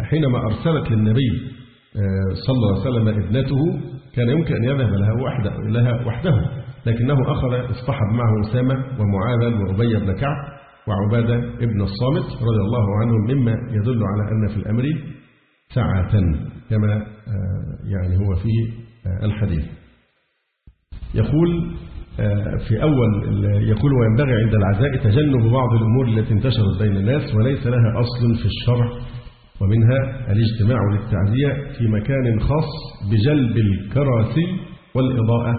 Speaker 4: حينما أرسلت للنبي آه، صلى الله عليه وسلم ابنته كان يمكن أن يذهب لها وحده, لها وحده لكنه أخذ اصطحب معه أسامة ومعاذا وأبي بن كعب وعبادة ابن الصامت رضي الله عنهم مما يدل على أن في الأمر سعة كما آه، يعني هو في آه، الحديث. يقول في أول يقول وينبغي عند العزاء تجنب بعض الأمور التي انتشرت بين الناس وليس لها أصل في الشرع ومنها الاجتماع للتعزية في مكان خاص بجلب الكراسي والإضاءة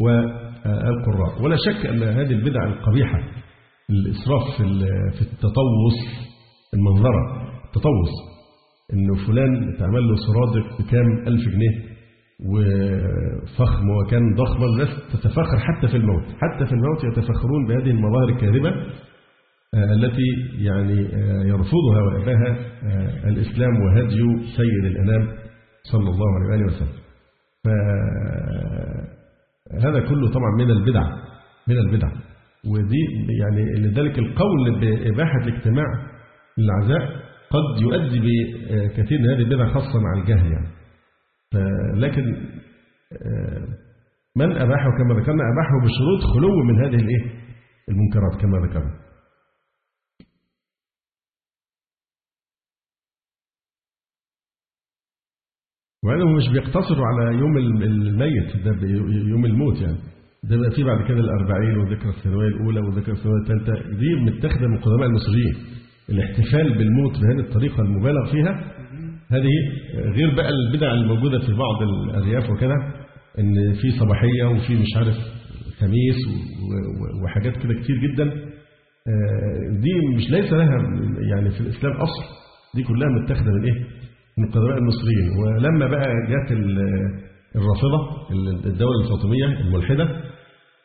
Speaker 4: والقراء. ولا شك أن هذه البدع القبيحة الإسراف في التطوس المنظرة التطوس إنه فلان تعمل له سرادق بكام ألف جنيه وفخم وكان ضخما الناس تتفخر حتى في الموت حتى في الموت يتفخرون بهذه المظاهر الكاذبة. التي يعني آه، يرفضها ويأباها آه، الإسلام وهدي سيد الأنام صلى الله عليه وسلم. فهذا كله طبعا من البدع من البدع. ودي يعني لذلك القول بإباحة الاجتماع للعزاء قد يؤدي بكثير من هذه البدع خاصة مع الجهل يعني. لكن من أباحه؟ كما ذكرنا أباحه بشروط خلو من هذه الإيه؟ المنكرات كما ذكرنا. وبعدين مش بيقتصروا على يوم الميت ده يوم الموت يعني. ده بقى فيه بعد كده الأربعين وذكرى الثانوية الأولى وذكرى الثانوية الثالثة. دي متاخدة من قدماء المصريين الاحتفال بالموت بهذه الطريقة المبالغ فيها هذه غير بقى البدع الموجودة في بعض الأرياف وكذا إن في صباحية وفي مش عارف خميس وحاجات كده كتير جدا. آه، دي مش ليس لها يعني في الإسلام أصل. دي كلها متاخدة من إيه؟ من قدماء المصريين. ولما بقى جت الرافضة الدولة الفاطمية الملحدة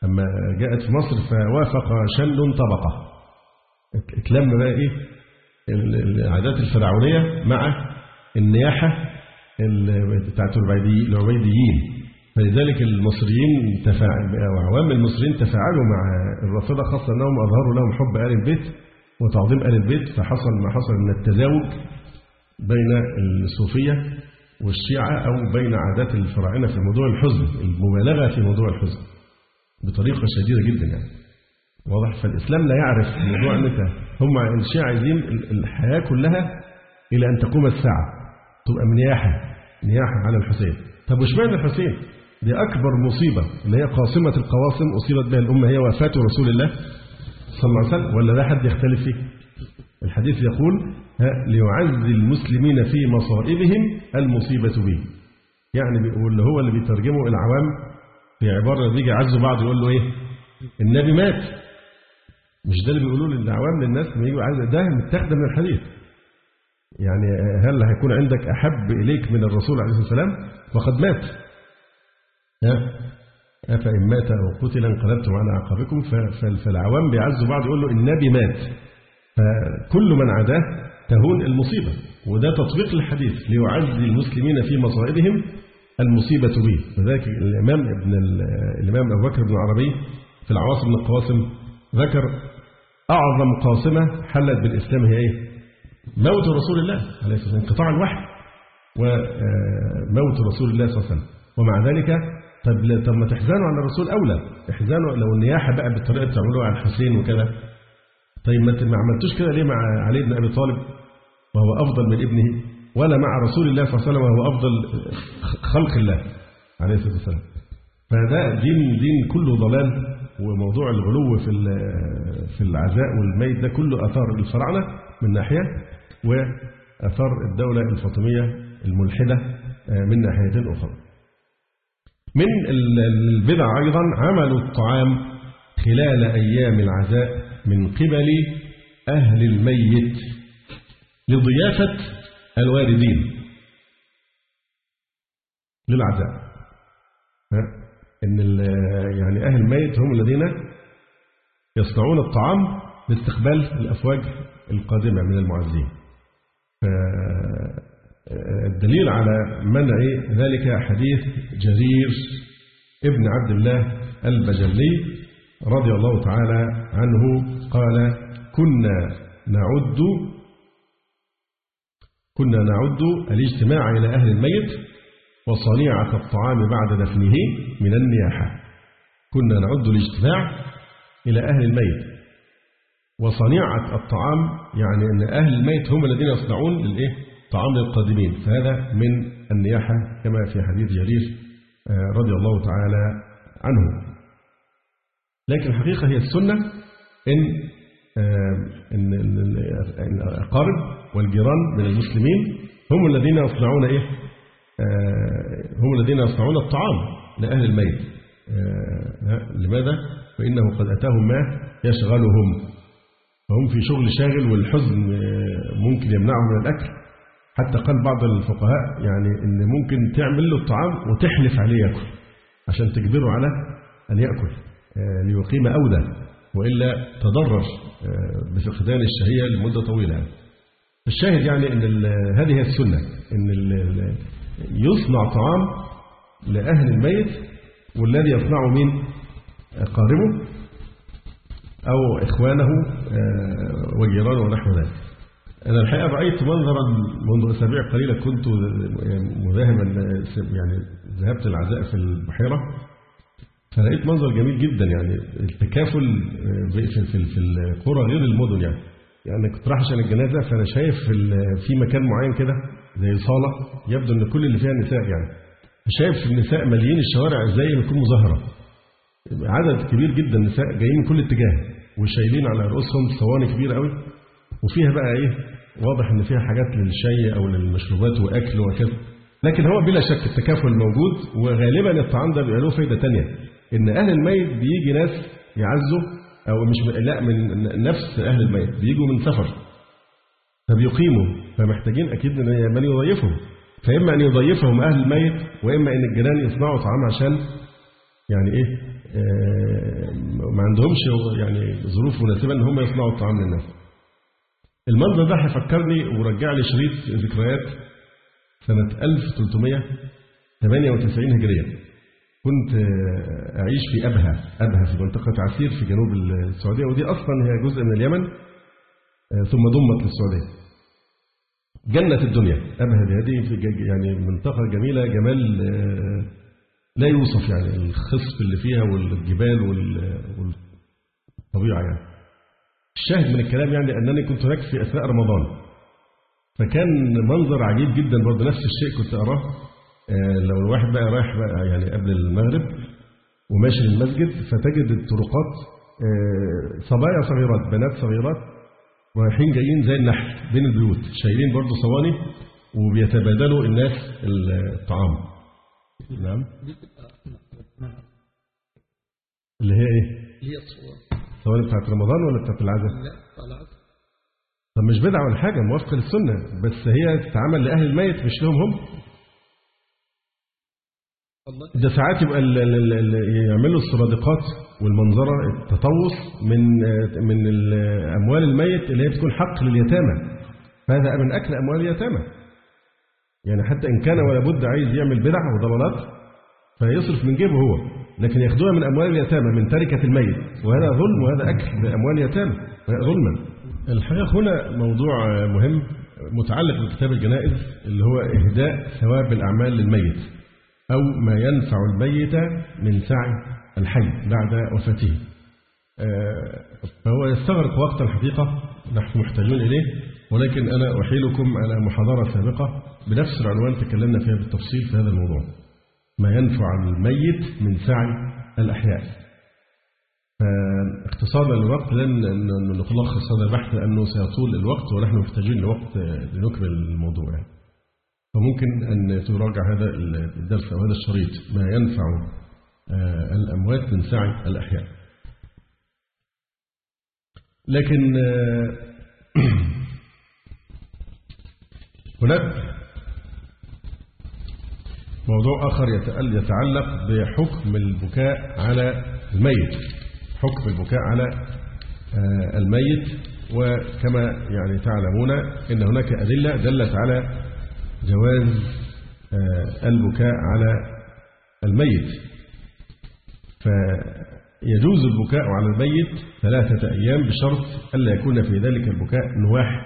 Speaker 4: أما جاءت في مصر فوافق شل طبقة. اتلم بقى إيه؟ العادات الفرعونية مع النياحة بتاعت العبيديين. فلذلك المصريين تفاعل وعوام المصريين تفاعلوا مع الرافضة خاصة أنهم أظهروا لهم حب آل البيت وتعظيم آل البيت. فحصل ما حصل من التزاوج بين الصوفية والشيعة أو بين عادات الفراعنة في موضوع الحزن المبالغة في موضوع الحزن بطريقة شديدة جدا يعني. واضح؟ فالإسلام لا يعرف موضوع أن هم الشيعة عايزين الحياة كلها إلى أن تقوم الساعة تبقى منياحة نياحة على الحسين. طب وش معنى الحسين؟ دي أكبر مصيبة اللي هي قاصمة القواصم أصيبت بها الأمة هي وفاة رسول الله صلى الله عليه وسلم ولا لا حد يختلف فيه؟ الحديث يقول ليعزي المسلمين في مصائبهم المصيبة به يعني بيقول هو اللي بيترجمه العوام في عبارة بيجي يعزوا بعض يقول له إيه؟ النبي مات. مش ده اللي بيقولوه للعوام للناس لما يجوا عايز ده متاخده من الحديث يعني هل هيكون عندك أحب إليك من الرسول عليه الصلاة والسلام؟ وقد مات. ها؟ أفإن مات أو قتل انقلبتم على أعقابكم فالعوام بيعزوا بعض يقول له النبي مات. فكل من عداه تهون المصيبة وده تطبيق الحديث ليعزي المسلمين في مصائبهم المصيبة به. وذلك الإمام ابن الإمام أبو بكر بن عربي في العواصم من القواسم ذكر أعظم قاصمة حلت بالإسلام هي إيه؟ موت رسول الله عليه الصلاة والسلام انقطاع الوحي وموت رسول الله صلى الله عليه وسلم. ومع ذلك طب طب ما تحزنوا على الرسول أولى احزنوا لو النياحة بقى بالطريقة بتعملوها على الحسين وكذا. طيب ما عملتوش كده ليه مع علي بن أبي طالب؟ وهو أفضل من ابنه ولا مع رسول الله صلى الله عليه وسلم وهو أفضل خلق الله عليه الصلاة والسلام. فده دين دين كله ضلال وموضوع الغلو في في العزاء والميت ده كله آثار الفراعنة من ناحية وآثار الدولة الفاطمية الملحدة من ناحية أخرى. من البدع أيضا عمل الطعام خلال أيام العزاء من قبل أهل الميت لضيافة الواردين للعزاء إن يعني أهل الميت هم الذين يصنعون الطعام لاستقبال الأفواج القادمة من المعزين. الدليل على منع ذلك حديث جرير ابن عبد الله البجلي رضي الله تعالى عنه قال كنا نعد كنا نعد الاجتماع إلى أهل الميت وصنيعة الطعام بعد دفنه من النياحة. كنا نعد الاجتماع إلى أهل الميت وصنيعة الطعام يعني أن أهل الميت هم الذين يصنعون الإيه؟ طعام للقادمين. فهذا من النياحة كما في حديث جرير رضي الله تعالى عنه. لكن الحقيقة هي السنة إن إن الأقارب والجيران من المسلمين هم الذين يصنعون إيه؟ هم الذين يصنعون الطعام لأهل الميت لماذا؟ فإنه قد أتاهم ما يشغلهم فهم في شغل شاغل والحزن ممكن يمنعهم من الأكل حتى قال بعض الفقهاء يعني إن ممكن تعمل له الطعام وتحلف عليه يأكل عشان تجبره على أن يأكل ليقيم أودة وإلا تضرر بفقدان الشهية لمدة طويلة. الشاهد يعني أن هذه السنة أن يصنع طعام لأهل الميت والذي يصنعه مين؟ أقاربه أو إخوانه وجيرانه ونحو ذلك. أنا الحقيقة رأيت منظرا منذ أسابيع قليلة كنت مذاهبا يعني ذهبت العزاء في البحيرة. فرأيت منظر جميل جدا يعني التكافل في في في القرى غير المدن يعني. يعني كنت رايح عشان الجنازة فأنا شايف في مكان معين كده زي صالة يبدو إن كل اللي فيها نساء يعني. شايف النساء ماليين الشوارع زي ما يكون مظاهرة عدد كبير جدا نساء جايين من كل اتجاه وشايلين على رؤوسهم صواني كبيرة قوي. وفيها بقى إيه واضح إن فيها حاجات للشاي أو للمشروبات وأكل وكذا لكن هو بلا شك التكافل موجود وغالبا الطعام ده بيبقى له فايدة ثانية إن أهل الميت بيجي ناس يعزوا أو مش لا من نفس أهل الميت بيجوا من سفر فبيقيموا فمحتاجين أكيد إن من يضيفهم فاما أن يضيفهم أهل الميت وإما أن الجيران يصنعوا طعام عشان يعني إيه ما عندهمش يعني ظروف مناسبة إن هم يصنعوا الطعام للناس. المنظر ده هيفكرني ورجع لي شريط ذكريات سنة 1398 هجرية. كنت أعيش في أبها، أبها في منطقة عسير في جنوب السعودية ودي أصلا هي جزء من اليمن ثم ضمت للسعودية. جنة الدنيا، أبها هذه يعني منطقة جميلة جمال لا يوصف يعني الخصب اللي فيها والجبال والطبيعة يعني الشاهد من الكلام يعني أنني كنت هناك في أثناء رمضان فكان منظر عجيب جدا برضه نفس الشيء كنت أراه لو الواحد بقى رايح بقى يعني قبل المغرب وماشي للمسجد فتجد الطرقات صبايا صغيرات بنات صغيرات رايحين جايين زي النحل بين البيوت شايلين برضه صواني وبيتبادلوا الناس الطعام. نعم. اللي هي إيه؟
Speaker 6: اللي هي الصور
Speaker 4: الصواني بتاعت رمضان ولا بتاعت العزاء؟
Speaker 6: لا بتاع العصر
Speaker 4: طب مش بدعة ولا حاجة موافقة للسنة بس هي تتعمل لأهل الميت مش لهم هم. ده ساعات يبقى ال ال ال يعملوا السرادقات والمنظرة التطوس من من ال- أموال الميت اللي هي بتكون حق لليتامى. فهذا من أكل أموال اليتامى. يعني حتى إن كان ولا بد عايز يعمل بدع وضلالات فيصرف من جيبه هو. لكن ياخدوها من أموال اليتامى من تركة الميت. وهذا ظلم وهذا أكل بأموال اليتامى. ظلما. الحقيقة هنا موضوع مهم متعلق بكتاب الجنائز اللي هو إهداء ثواب الأعمال للميت. أو ما ينفع الميت من سعي الحي بعد وفاته. آه، فهو يستغرق وقتا الحقيقة نحن محتاجون إليه ولكن أنا أحيلكم على محاضرة سابقة بنفس العنوان تكلمنا فيها بالتفصيل في هذا الموضوع. ما ينفع الميت من سعي الأحياء. اختصارا للوقت لن نلخص هذا البحث لأنه سيطول الوقت ونحن محتاجين لوقت لنكمل الموضوع. يعني. فممكن أن تراجع هذا الدرس أو هذا الشريط ما ينفع الأموات من سعي الأحياء. لكن هناك موضوع آخر يتعلق بحكم البكاء على الميت. حكم البكاء على الميت. وكما يعني تعلمون إن هناك أدلة دلت على جواز البكاء على الميت. فيجوز البكاء على الميت ثلاثة أيام بشرط ألا يكون في ذلك البكاء نواح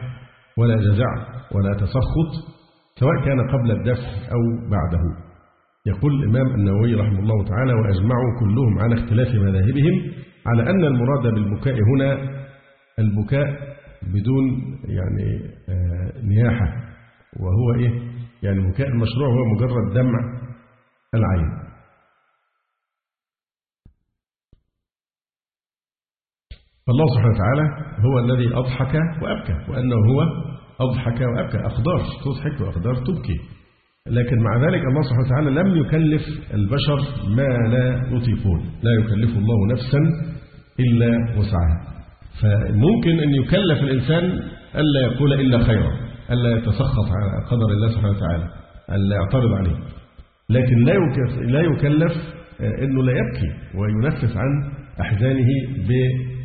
Speaker 4: ولا جزع ولا تسخط سواء كان قبل الدفع أو بعده. يقول الإمام النووي رحمه الله تعالى وأجمعوا كلهم على اختلاف مذاهبهم على أن المراد بالبكاء هنا البكاء بدون يعني نياحة. وهو إيه؟ يعني البكاء المشروع هو مجرد دمع العين. فالله سبحانه وتعالى هو الذي أضحك وأبكى وأنه هو أضحك وأبكى. أقدار تضحك وأقدار تبكي. لكن مع ذلك الله سبحانه وتعالى لم يكلف البشر ما لا يطيقون. لا يكلف الله نفسا إلا وسعها. فممكن أن يكلف الإنسان ألا يقول إلا خيرا. ألا يتسخط على قدر الله سبحانه وتعالى ألا يعترض عليه. لكن لا لا يكلف أنه لا يبكي وينفس عن أحزانه ب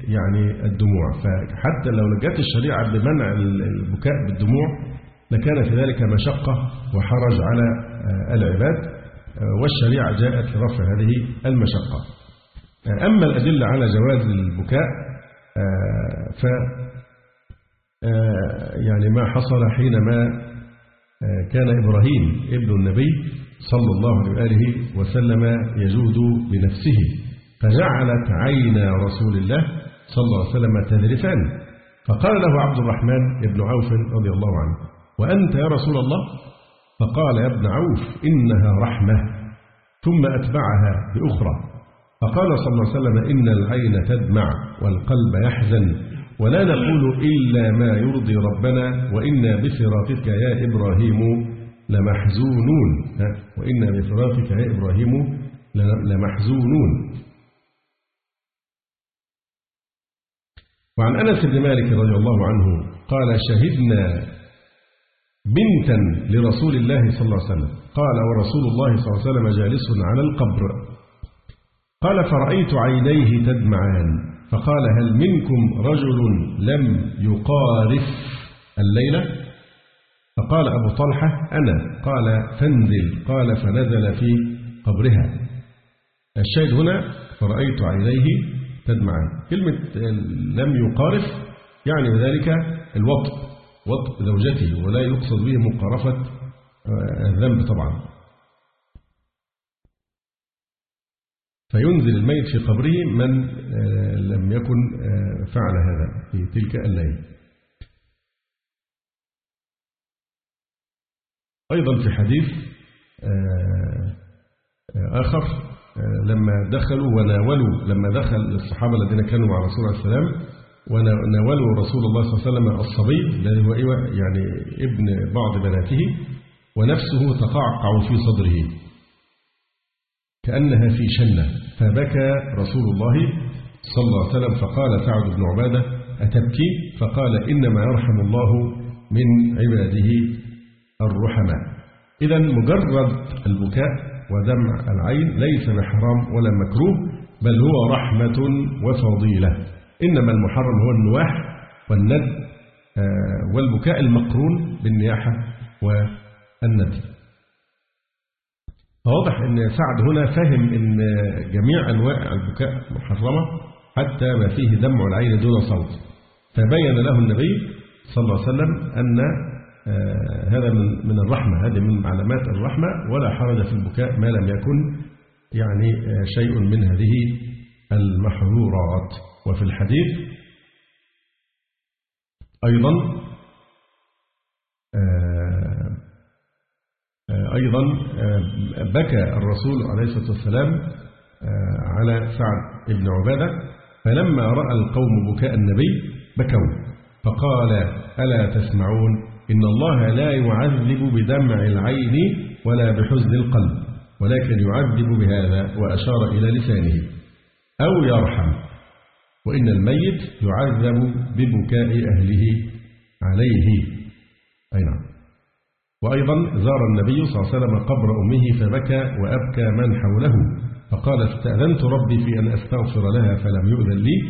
Speaker 4: يعني الدموع. فحتى لو جاءت الشريعة بمنع البكاء بالدموع لكان في ذلك مشقة وحرج على العباد والشريعة جاءت لرفع هذه المشقة. أما الأدلة على جواز البكاء يعني ما حصل حينما كان إبراهيم ابن النبي صلى الله عليه وآله وسلم يجود بنفسه فجعلت عين رسول الله صلى الله عليه وسلم تذرفان فقال له عبد الرحمن بن عوف رضي الله عنه وأنت يا رسول الله؟ فقال يا ابن عوف إنها رحمة ثم أتبعها بأخرى. فقال صلى الله عليه وسلم إن العين تدمع والقلب يحزن. ولا نقول إلا ما يرضي ربنا وإنا بفراقك يا إبراهيم لمحزونون. وإنا بفراقك يا إبراهيم لمحزونون. وعن أنس بن مالك رضي الله عنه قال شهدنا بنتا لرسول الله صلى الله عليه وسلم. قال ورسول الله صلى الله عليه وسلم جالس على القبر. قال فرأيت عينيه تدمعان. فقال هل منكم رجل لم يقارف الليلة؟ فقال أبو طلحة أنا. قال فانزل. قال فنزل في قبرها. الشاهد هنا فرأيت عينيه تدمعان. كلمة لم يقارف يعني بذلك الوطء وطء زوجته ولا يقصد به مقارفة الذنب طبعا. فينزل الميت في قبره من لم يكن فعل هذا في تلك الليلة أيضا في حديث آخر لما دخلوا وناولوا لما دخل الصحابة الذين كانوا مع رسول الله صلى الله عليه وسلم وناولوا رسول الله صلى الله عليه وسلم الصبي الذي هو يعني ابن بعض بناته ونفسه تقعقع في صدره. كأنها في شنة فبكى رسول الله صلى الله عليه وسلم فقال سعد بن عبادة أتبكي؟ فقال إنما يرحم الله من عباده الرحماء. إذا مجرد البكاء ودمع العين ليس بحرام ولا مكروه بل هو رحمة وفضيلة. إنما المحرم هو النواح والند والبكاء المقرون بالنياحة والند. فواضح أن سعد هنا فهم أن جميع أنواع البكاء محرمة حتى ما فيه دمع العين دون صوت. فبين له النبي صلى الله عليه وسلم أن هذا من من الرحمة هذه من علامات الرحمة ولا حرج في البكاء ما لم يكن يعني شيء من هذه المحظورات. وفي الحديث أيضا أيضا بكى الرسول عليه الصلاة والسلام على سعد بن عبادة فلما رأى القوم بكاء النبي بكوا فقال ألا تسمعون؟ إن الله لا يعذب بدمع العين ولا بحزن القلب ولكن يعذب بهذا وأشار إلى لسانه أو يرحم وإن الميت يعذب ببكاء أهله عليه. أي نعم. وأيضا زار النبي صلى الله عليه وسلم قبر أمه فبكى وأبكى من حوله فقال استأذنت ربي في أن أستغفر لها فلم يؤذن لي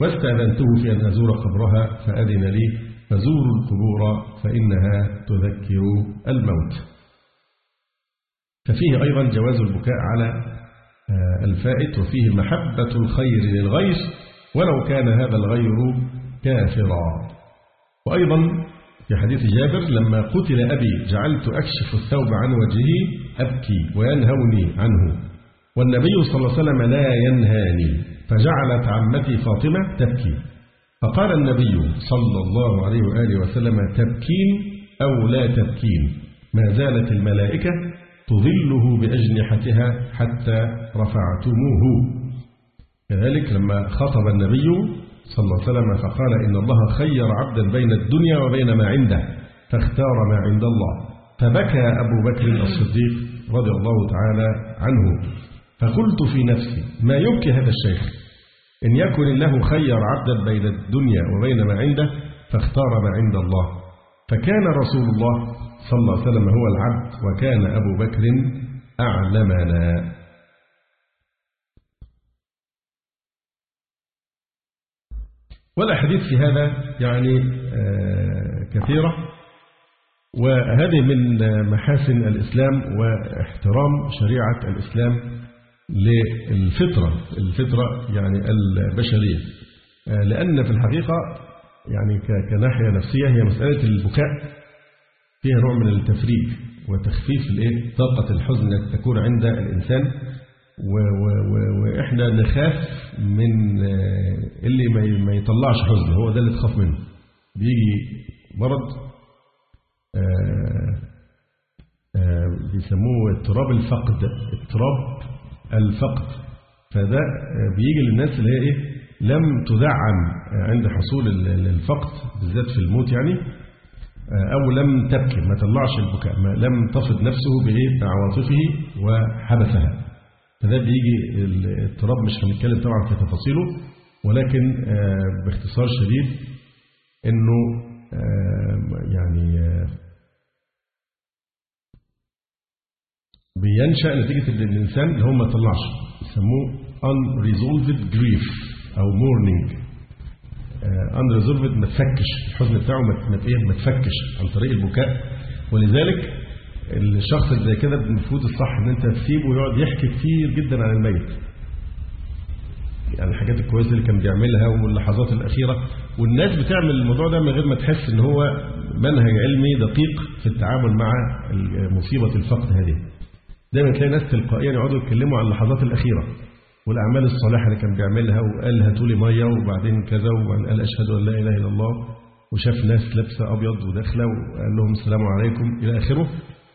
Speaker 4: واستأذنته في أن أزور قبرها فأذن لي فزوروا القبور فإنها تذكر الموت. ففيه أيضا جواز البكاء على الفائت وفيه محبة الخير للغير ولو كان هذا الغير كافرا. وأيضا في حديث جابر لما قتل أبي جعلت أكشف الثوب عن وجهه أبكي وينهوني عنه. والنبي صلى الله عليه وسلم لا ينهاني فجعلت عمتي فاطمة تبكي. فقال النبي صلى الله عليه وآله وسلم تبكين أو لا تبكين؟ ما زالت الملائكة تظله بأجنحتها حتى رفعتموه. كذلك لما خطب النبي صلى الله عليه وسلم فقال إن الله خير عبدا بين الدنيا وبين ما عنده فاختار ما عند الله. فبكى أبو بكر الصديق رضي الله تعالى عنه. فقلت في نفسي ما يبكي هذا الشيخ؟ إن يكن الله خير عبدا بين الدنيا وبين ما عنده فاختار ما عند الله. فكان رسول الله صلى الله عليه وسلم هو العبد وكان أبو بكر أعلمنا. والأحاديث في هذا يعني كثيرة. وهذه من محاسن الإسلام واحترام شريعة الإسلام للفطرة الفطرة يعني البشرية. لأن في الحقيقة يعني كناحية نفسية هي مسألة البكاء. فيها نوع من التفريج وتخفيف طاقة الحزن التي تكون عند الإنسان. و و و وإحنا نخاف من اللي ما يطلعش حزن هو ده اللي تخاف منه. بيجي مرض آآ آآ بيسموه اضطراب الفقد اضطراب الفقد. فده بيجي للناس اللي هي إيه؟ لم تدعم عند حصول الفقد بالذات في الموت يعني أو لم تبكي ما طلعش البكاء ما لم تفض نفسه بإيه؟ بعواطفه وحبسها. فده بيجي الاضطراب مش هنتكلم طبعا في تفاصيله ولكن باختصار شديد إنه يعني بينشأ نتيجة إن الإنسان اللي هو ما طلعش يسموه unresolved grief أو mourning unresolved ما تفكش الحزن بتاعه ما ما تفكش عن طريق البكاء ولذلك الشخص اللي زي كده المفروض الصح إن أنت تسيبه ويقعد يحكي كتير جدا عن الميت. يعني الحاجات الكويسة اللي كان بيعملها واللحظات الأخيرة والناس بتعمل الموضوع ده من غير ما تحس إن هو منهج علمي دقيق في التعامل مع مصيبة الفقد هذه. دايما تلاقي ناس تلقائيا يقعدوا يتكلموا عن اللحظات الأخيرة والأعمال الصالحة اللي كان بيعملها وقال هاتوا لي مية وبعدين كذا وبعدين قال أشهد أن لا إله إلا الله وشاف ناس لابسة أبيض وداخلة وقال لهم السلام عليكم إلى آخره.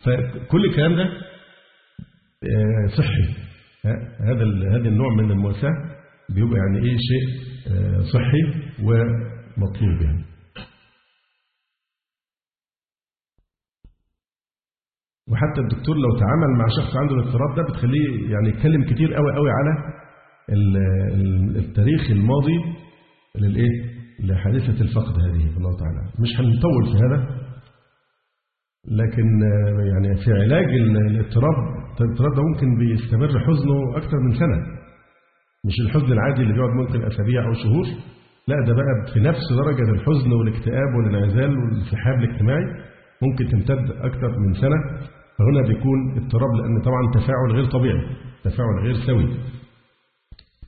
Speaker 4: فكل الكلام ده صحي. هذا هذا النوع من المواساة بيبقى يعني إيه شيء صحي ومطلوب يعني. وحتى الدكتور لو تعامل مع شخص عنده الاضطراب ده بتخليه يعني يتكلم كتير قوي قوي على التاريخ الماضي للإيه؟ لحادثة الفقد هذه الله تعالى مش هنطول في هذا لكن يعني في علاج الاضطراب الاضطراب ده ممكن بيستمر حزنه أكثر من سنة. مش الحزن العادي اللي بيقعد ممكن أسابيع أو شهور. لا ده بقى في نفس درجة الحزن والاكتئاب والانعزال والانسحاب الاجتماعي ممكن تمتد أكثر من سنة. فهنا بيكون اضطراب لأن طبعا تفاعل غير طبيعي تفاعل غير سوي.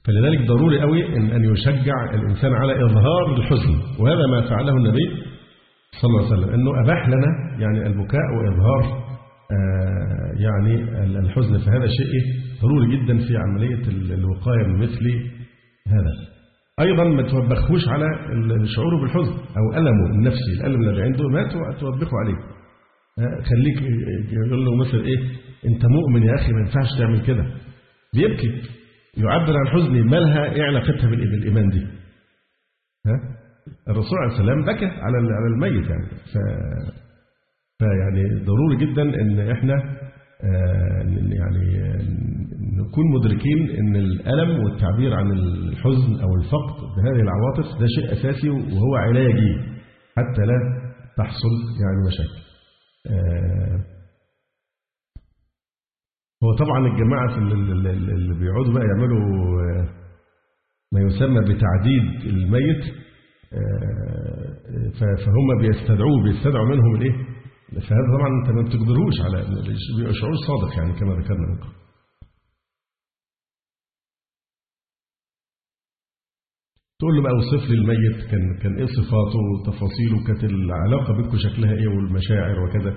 Speaker 4: فلذلك ضروري قوي إن أن يشجع الإنسان على إظهار الحزن. وهذا ما فعله النبي صلى الله عليه وسلم. أنه أباح لنا يعني البكاء وإظهار آه يعني الحزن فهذا شيء ضروري جدا في عملية الوقاية من مثل هذا. أيضا ما توبخوش على شعوره بالحزن أو ألمه النفسي الألم الذي عنده ما توبخه عليه. آه خليك يقول له مثلا إيه أنت مؤمن يا أخي ما ينفعش تعمل كده. بيبكي يعبر عن حزني ما لها إيه علاقتها بالإيمان دي؟ ها؟ الرسول عليه السلام بكى على على الميت يعني ف فيعني ضروري جدا إن إحنا آه، يعني نكون مدركين إن الألم والتعبير عن الحزن أو الفقد بهذه العواطف ده شيء أساسي وهو علاجي حتى لا تحصل يعني مشاكل. آه، هو طبعا الجماعة اللي بيقعدوا بقى يعملوا آه، ما يسمى بتعديد الميت فهم بيستدعوه بيستدعوا منهم الإيه؟ فهذا طبعا أنت ما بتجبرهوش على بيبقى شعور صادق يعني كما ذكرنا من قبل. تقول له بقى أوصف لي الميت كان كان إيه صفاته وتفاصيله كانت العلاقة بينكم شكلها إيه والمشاعر وكذا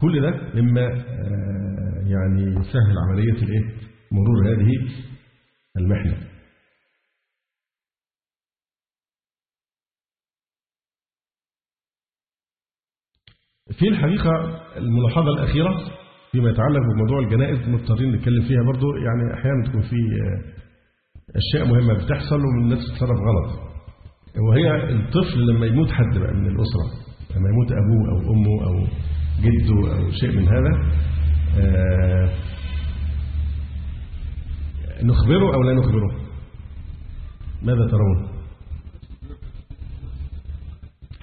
Speaker 4: كل ده مما آه، يعني يسهل عملية الإيه مرور هذه المحنة في الحقيقة الملاحظة الأخيرة فيما يتعلق بموضوع الجنائز مضطرين نتكلم فيها برضو يعني أحيانا تكون في آه، أشياء مهمة بتحصل ومن الناس بتتصرف غلط. وهي الطفل لما يموت حد بقى من الأسرة لما يموت أبوه أو أمه أو جده أو شيء من هذا آه، نخبره أو لا نخبره؟ ماذا ترون؟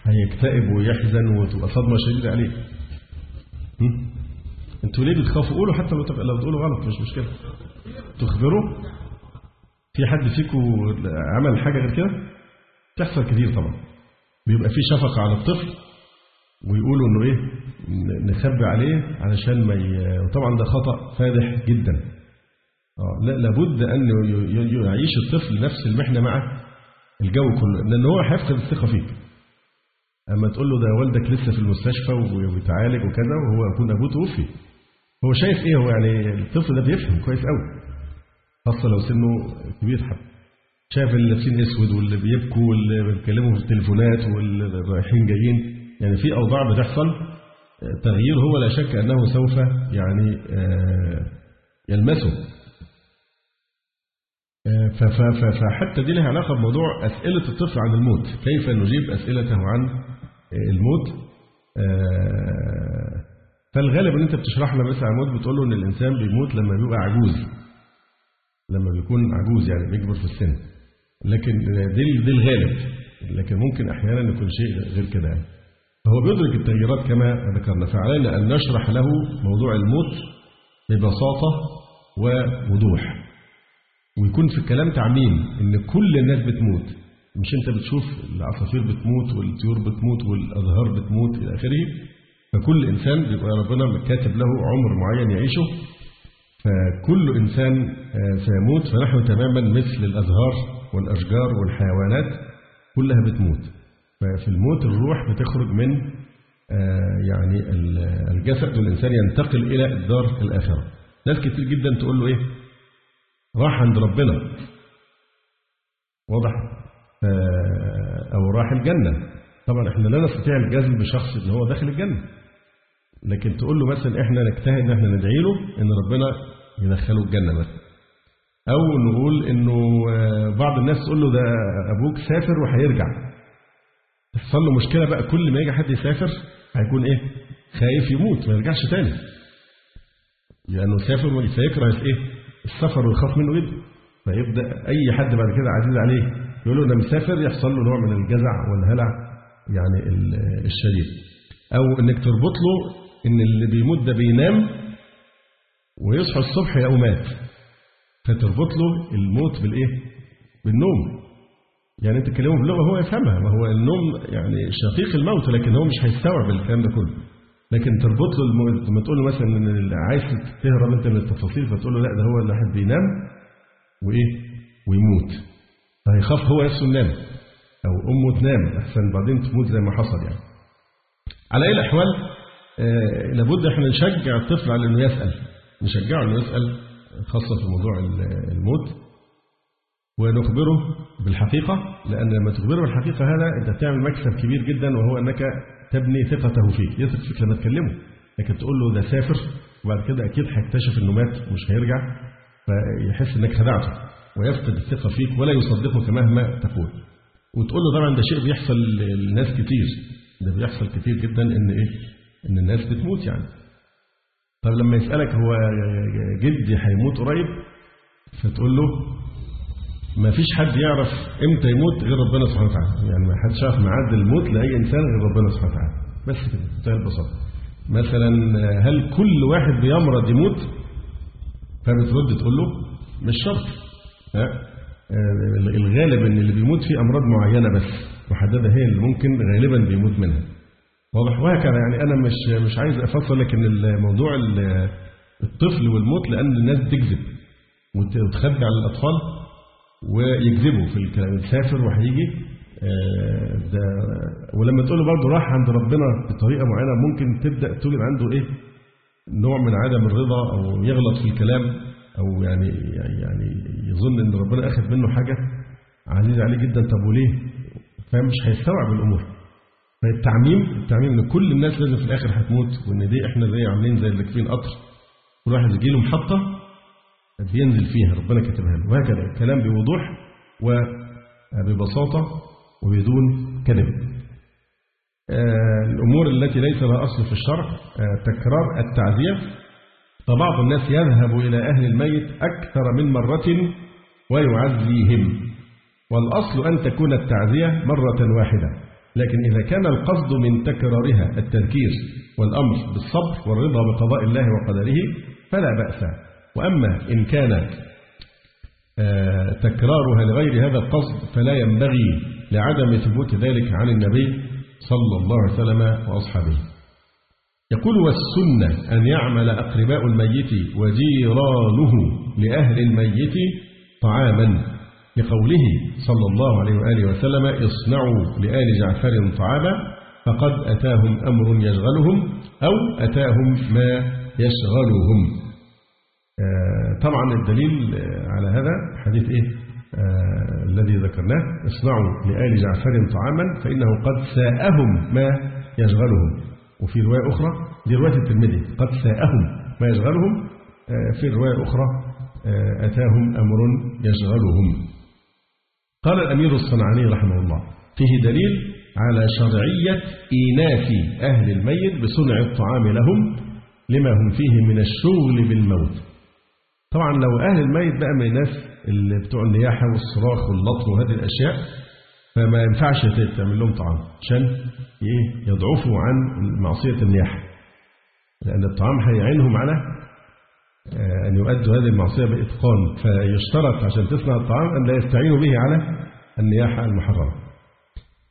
Speaker 4: هيكتئب ويحزن وتبقى صدمة شديدة عليه؟ أنتوا ليه بتخافوا؟ قولوا حتى لو لو تقولوا غلط مش مشكلة. تخبروا؟ في حد فيكم عمل حاجة غير كده؟ تحصل كتير طبعا. بيبقى في شفقة على الطفل ويقولوا إنه إيه نخبي عليه علشان ما ي... وطبعا ده خطأ فادح جدا. آه لا لابد أن يعيش الطفل نفس المحنة مع الجو كله لأن هو هيفقد الثقة فيك. أما تقول له ده والدك لسه في المستشفى وبيتعالج وكذا وهو يكون ابوه توفي هو شايف إيه؟ هو يعني الطفل ده بيفهم كويس قوي خاصه لو سنه كبير حتى. شايف اللي لابسين أسود واللي بيبكوا واللي بيتكلموا في التليفونات واللي رايحين جايين. يعني في أوضاع بتحصل. تغيير هو لا شك أنه سوف يعني آه، يلمسه. آه، فحتى دي لها علاقة بموضوع أسئلة الطفل عن الموت. كيف نجيب أسئلته عن الموت آه، فالغالب ان انت بتشرح له مثلا الموت بتقول له إن الإنسان بيموت لما بيبقى عجوز لما بيكون عجوز يعني بيكبر في السن. لكن دي دي الغالب. لكن ممكن أحيانا يكون شيء غير كده يعني. فهو بيدرك التغييرات كما ذكرنا. فعلينا أن نشرح له موضوع الموت ببساطة ووضوح. ويكون في الكلام تعميم إن كل الناس بتموت. مش انت بتشوف العصافير بتموت والطيور بتموت والأزهار بتموت إلى آخره؟ فكل إنسان بيبقى ربنا كاتب له عمر معين يعيشه فكل إنسان آه، سيموت. فنحن تماما مثل الأزهار والأشجار والحيوانات كلها بتموت. ففي الموت الروح بتخرج من آه، يعني ال- الجسد والإنسان ينتقل إلى الدار الآخرة. ناس كتير جدا تقول له إيه؟ راح عند ربنا. واضح؟ آه، أو راح الجنة. طبعا إحنا لا نستطيع الجزم بشخص إن هو داخل الجنة. لكن تقول له مثلا إحنا نجتهد إن إحنا ندعي له إن ربنا يدخله الجنة مثلا. أو نقول إنه آه، بعض الناس تقول له ده أبوك سافر وهيرجع. تحصل له مشكلة بقى كل ما يجي حد يسافر هيكون إيه؟ خايف يموت ما يرجعش تاني. لأنه سافر فيكره إيه؟ السفر ويخاف منه جدا. فيبدأ أي حد بعد كده عزيز عليه يقول له أنا مسافر يحصل له نوع من الجزع والهلع يعني ال- الشديد. أو إنك تربط له إن اللي بيموت ده بينام ويصحى الصبح يلاقيه مات. فتربط له الموت بالإيه؟ بالنوم. يعني أنت تكلمه بلغة هو يفهمها ما هو النوم يعني شقيق الموت لكن هو مش هيستوعب الكلام ده كله. لكن تربط له الموت لما تقول له مثلا إن عايز تهرب أنت من التفاصيل فتقول له لا ده هو الواحد بينام وإيه؟ ويموت. فهيخاف هو نفسه ينام أو أمه تنام أحسن بعدين تموت زي ما حصل يعني. على أي الأحوال آه لابد إحنا نشجع الطفل على إنه يسأل نشجعه إنه يسأل خاصة في موضوع ال- الموت. ونخبره بالحقيقة لأن لما تخبره بالحقيقة هذا أنت بتعمل مكسب كبير جدا وهو إنك تبني ثقته فيك يثق فيك لما تكلمه. لكن تقول له ده سافر وبعد كده أكيد هيكتشف إنه مات ومش هيرجع فيحس إنك خدعته. ويفقد الثقة فيك ولا يصدقك مهما تقول. وتقول له طبعا ده شيء بيحصل للناس كتير. ده بيحصل كتير جدا إن إيه؟ إن الناس بتموت يعني. طب لما يسألك هو جدي هيموت قريب؟ فتقول له ما فيش حد يعرف إمتى يموت غير ربنا سبحانه وتعالى. يعني ما حدش يعرف ميعاد الموت لأي إنسان غير ربنا سبحانه وتعالى. بس كده بمنتهى البساطة. مثلا هل كل واحد بيمرض يموت؟ فبترد تقول له مش شرط. الغالب إن اللي بيموت فيه أمراض معينة بس محدده هي اللي ممكن غالبا بيموت منها. واضح؟ وهكذا يعني أنا مش مش عايز افصل لكن الموضوع ال- الطفل والموت لأن الناس بتكذب وت- وتخبي على الأطفال ويكذبوا في الكلام يسافر وهيجي آه، ده ولما تقول له برضه راح عند ربنا بطريقة معينة ممكن تبدأ توجد عنده إيه؟ نوع من عدم الرضا أو يغلط في الكلام. أو يعني يعني يظن إن ربنا أخذ منه حاجة عزيزه عليه جدا طب وليه؟ فمش هيستوعب الأمور. فالتعميم التعميم إن كل الناس لازم في الآخر هتموت وإن دي إحنا زي عاملين زي اللي راكبين قطر. كل واحد يجي له محطه بينزل فيها ربنا كاتبها له. وهكذا الكلام بوضوح وببساطه وبدون كذب. آه، الأمور التي ليس لها أصل في الشرع آه، تكرار التعزية فبعض الناس يذهب إلى أهل الميت أكثر من مرة ويعزيهم والأصل أن تكون التعزية مرة واحدة لكن إذا كان القصد من تكرارها التذكير والأمر بالصبر والرضا بقضاء الله وقدره فلا بأس. وأما إن كان آه، تكرارها لغير هذا القصد فلا ينبغي لعدم ثبوت ذلك عن النبي صلى الله عليه وسلم وأصحابه. يقول والسنة أن يعمل أقرباء الميت وجيرانه لأهل الميت طعاما لقوله صلى الله عليه وآله وسلم اصنعوا لآل جعفر طعاما فقد أتاهم أمر يشغلهم أو أتاهم ما يشغلهم. آه، طبعا الدليل على هذا حديث إيه؟ آه، الذي ذكرناه. اصنعوا لآل جعفر طعاما فإنه قد ساءهم ما يشغلهم. وفي رواية أخرى دي رواية الترمذي قد ساءهم ما يشغلهم آه، في رواية أخرى آه، أتاهم أمر يشغلهم. قال الأمير الصنعاني رحمه الله فيه دليل على شرعية إيناس أهل الميت بصنع الطعام لهم لما هم فيه من الشغل بالموت. طبعا لو أهل الميت بقى من الناس اللي بتوع النياحة والصراخ واللطم وهذه الأشياء فما ينفعش تعمل لهم طعام عشان إيه يضعفوا عن معصية النياحة. لأن الطعام هيعينهم على آه، أن يؤدوا هذه المعصية بإتقان. فيشترط عشان تصنع الطعام أن لا يستعينوا به على النياحة المحرمة.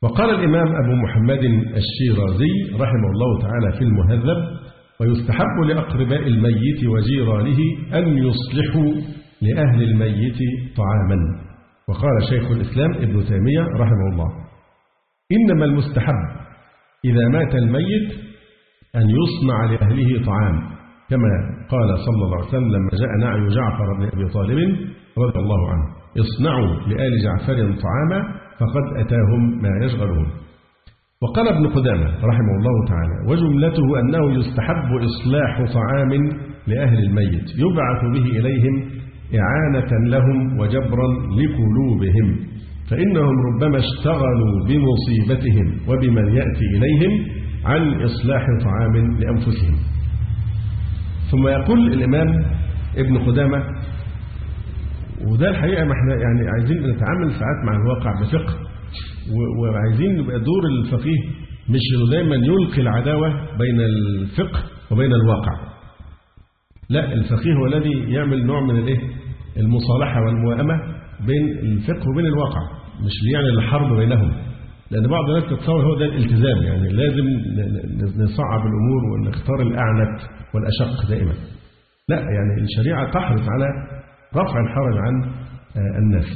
Speaker 4: وقال الإمام أبو محمد الشيرازي رحمه الله تعالى في المهذب ويستحب لأقرباء الميت وجيرانه أن يصلحوا لأهل الميت طعاما. وقال شيخ الإسلام ابن تيمية رحمه الله إنما المستحب إذا مات الميت أن يصنع لأهله طعام كما قال صلى الله عليه وسلم لما جاء نعي جعفر بن أبي طالب رضي الله عنه اصنعوا لآل جعفر طعاما فقد أتاهم ما يشغلهم. وقال ابن قدامة رحمه الله تعالى وجملته أنه يستحب إصلاح طعام لأهل الميت يبعث به إليهم إعانة لهم وجبرا لقلوبهم فإنهم ربما اشتغلوا بمصيبتهم وبمن يأتي إليهم عن إصلاح طعام لأنفسهم. ثم يقول الإمام ابن قدامة وده الحقيقة ما إحنا يعني عايزين نتعامل ساعات مع الواقع بفقه وعايزين يبقى دور الفقيه مش دايما يلقي العداوة بين الفقه وبين الواقع. لا الفقيه هو الذي يعمل نوع من الإيه؟ المصالحة والموائمة بين الفقه وبين الواقع مش ليعني الحرب بينهم. لأن بعض الناس تتصور هو ده الالتزام يعني لازم نصعب الأمور ونختار الأعنت والأشق دائما. لا يعني الشريعة تحرص على رفع الحرج عن آه، الناس.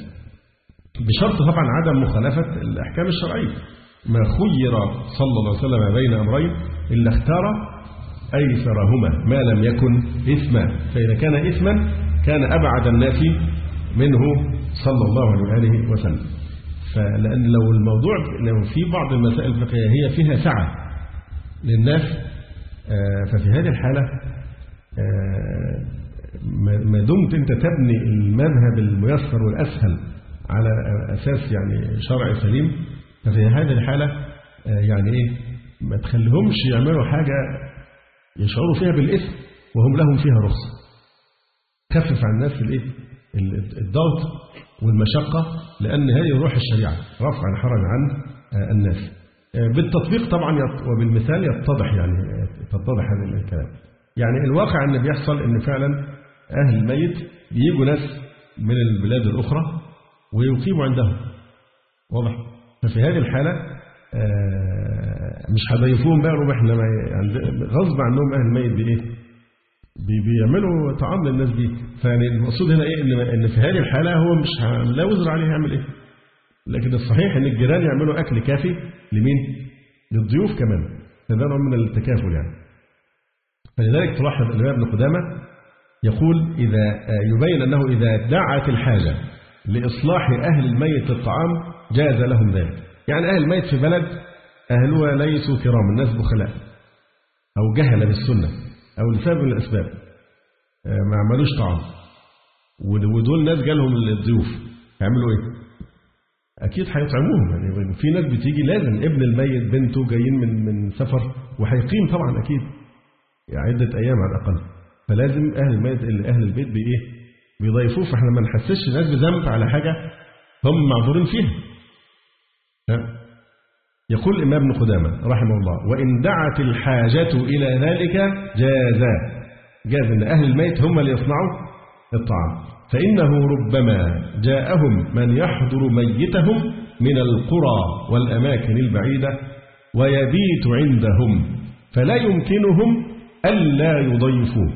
Speaker 4: بشرط طبعا عدم مخالفة الأحكام الشرعية. ما خير صلى الله عليه وسلم بين أمرين إلا اختار أيسرهما ما لم يكن إثما. فإذا كان إثما كان أبعد الناس منه صلى الله عليه وآله وسلم. فلأن لو الموضوع لو في بعض المسائل الفقهية هي فيها سعة للناس آه، ففي هذه الحالة آه، ما دمت أنت تبني المذهب الميسر والأسهل على أساس يعني شرع سليم ففي هذه الحالة آه، يعني إيه ما تخليهمش يعملوا حاجة يشعروا فيها بالإثم وهم لهم فيها رخصة خفف عن الناس الايه؟ ال- الضغط والمشقة لأن هذه روح الشريعة رفع الحرج عن آه، الناس. آه، بالتطبيق طبعا وبالمثال يتضح يعني آه، تتضح هذا الكلام. يعني الواقع أن بيحصل إن فعلا أهل الميت بيجوا ناس من البلاد الأخرى ويقيموا عندهم. واضح؟ ففي هذه الحالة آه، مش هضيفوهم بقى إحنا عند- غصب عنهم أهل الميت بإيه؟ بي- بيعملوا طعام للناس دي. فيعني المقصود هنا إيه؟ ان إن في هذه الحالة هو مش لا وزر عليه يعمل إيه؟ لكن الصحيح إن الجيران يعملوا أكل كافي لمين؟ للضيوف كمان. فده نوع من التكافل يعني. فلذلك تلاحظ الإمام ابن قدامة يقول اذا يبين أنه إذا دعت الحاجة لإصلاح أهل الميت الطعام جاز لهم ذلك. يعني أهل الميت في بلد أهلها ليسوا كرام الناس بخلاء أو جهل بالسنة. أو لسبب من الأسباب. آه، ما عملوش طعام ود- ودول ناس جالهم الضيوف. يعملوا إيه؟ أكيد هيطعموهم. يعني في ناس بتيجي لازم ابن الميت بنته جايين من من سفر وهيقيم طبعا أكيد. يعني عدة أيام على الأقل. فلازم أهل الميت أهل البيت بإيه؟ بيضيفوه. فإحنا ما نحسسش الناس بذنب على حاجة هم معذورين فيها. ها؟ يقول الإمام ابن قدامة رحمه الله وإن دعت الحاجة إلى ذلك جاز. جاز أن أهل الميت هم اللي يصنعوا الطعام. فإنه ربما جاءهم من يحضر ميتهم من القرى والأماكن البعيدة ويبيت عندهم فلا يمكنهم ألا يضيفوه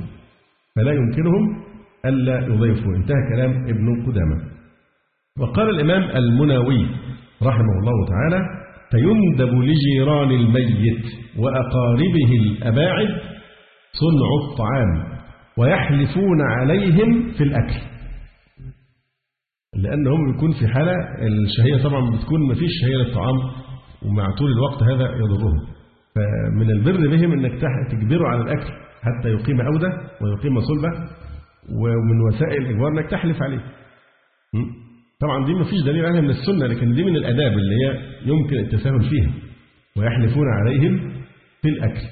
Speaker 4: فلا يمكنهم ألا يضيفوه انتهى كلام ابن قدامة وقال الإمام المناوي رحمه الله تعالى فيندب لجيران الميت وأقاربه الأباعد صنع الطعام ويحلفون عليهم في الأكل. لأنهم بيكون في حالة الشهية طبعا بتكون ما فيش شهية للطعام ومع طول الوقت هذا يضرهم. فمن البر بهم أنك تجبره على الأكل حتى يقيم أودة ويقيم صلبة ومن وسائل الإجبار أنك تحلف عليه? طبعا دي ما فيش دليل عليها من السنة لكن دي من الآداب اللي هي يمكن التساهل فيها ويحلفون عليهم في الأكل.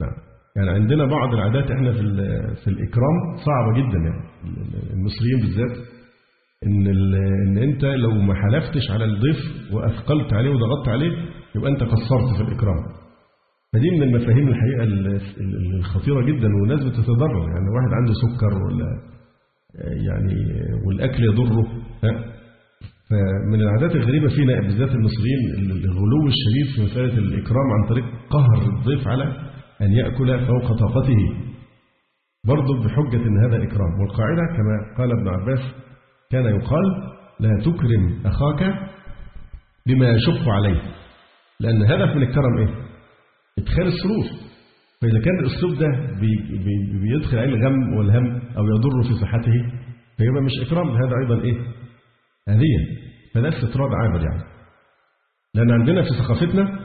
Speaker 4: نعم. يعني عندنا بعض العادات إحنا في في الإكرام صعبة جدا يعني المصريين بالذات ال- إن أنت لو ما حلفتش على الضيف وأثقلت عليه وضغطت عليه يبقى أنت قصرت في الإكرام. فدي من المفاهيم الحقيقة ال- ال- الخطيرة جدا والناس بتتضرر. يعني واحد عنده سكر ولا يعني والأكل يضره؟ فمن العادات الغريبة فينا بالذات المصريين الغلو الشديد في مسألة الإكرام عن طريق قهر الضيف على أن يأكل فوق طاقته برضه بحجة إن هذا إكرام والقاعدة كما قال ابن عباس كان يقال لا تكرم أخاك بما يشق عليه لأن هدف من الكرم إيه؟ إدخال السرور فإذا كان الأسلوب ده بي بي بيدخل عليه الغم والهم أو يضر في صحته فيبقى مش إكرام هذا أيضا إيه؟ أذية فده استطراد عابر يعني لأن عندنا في ثقافتنا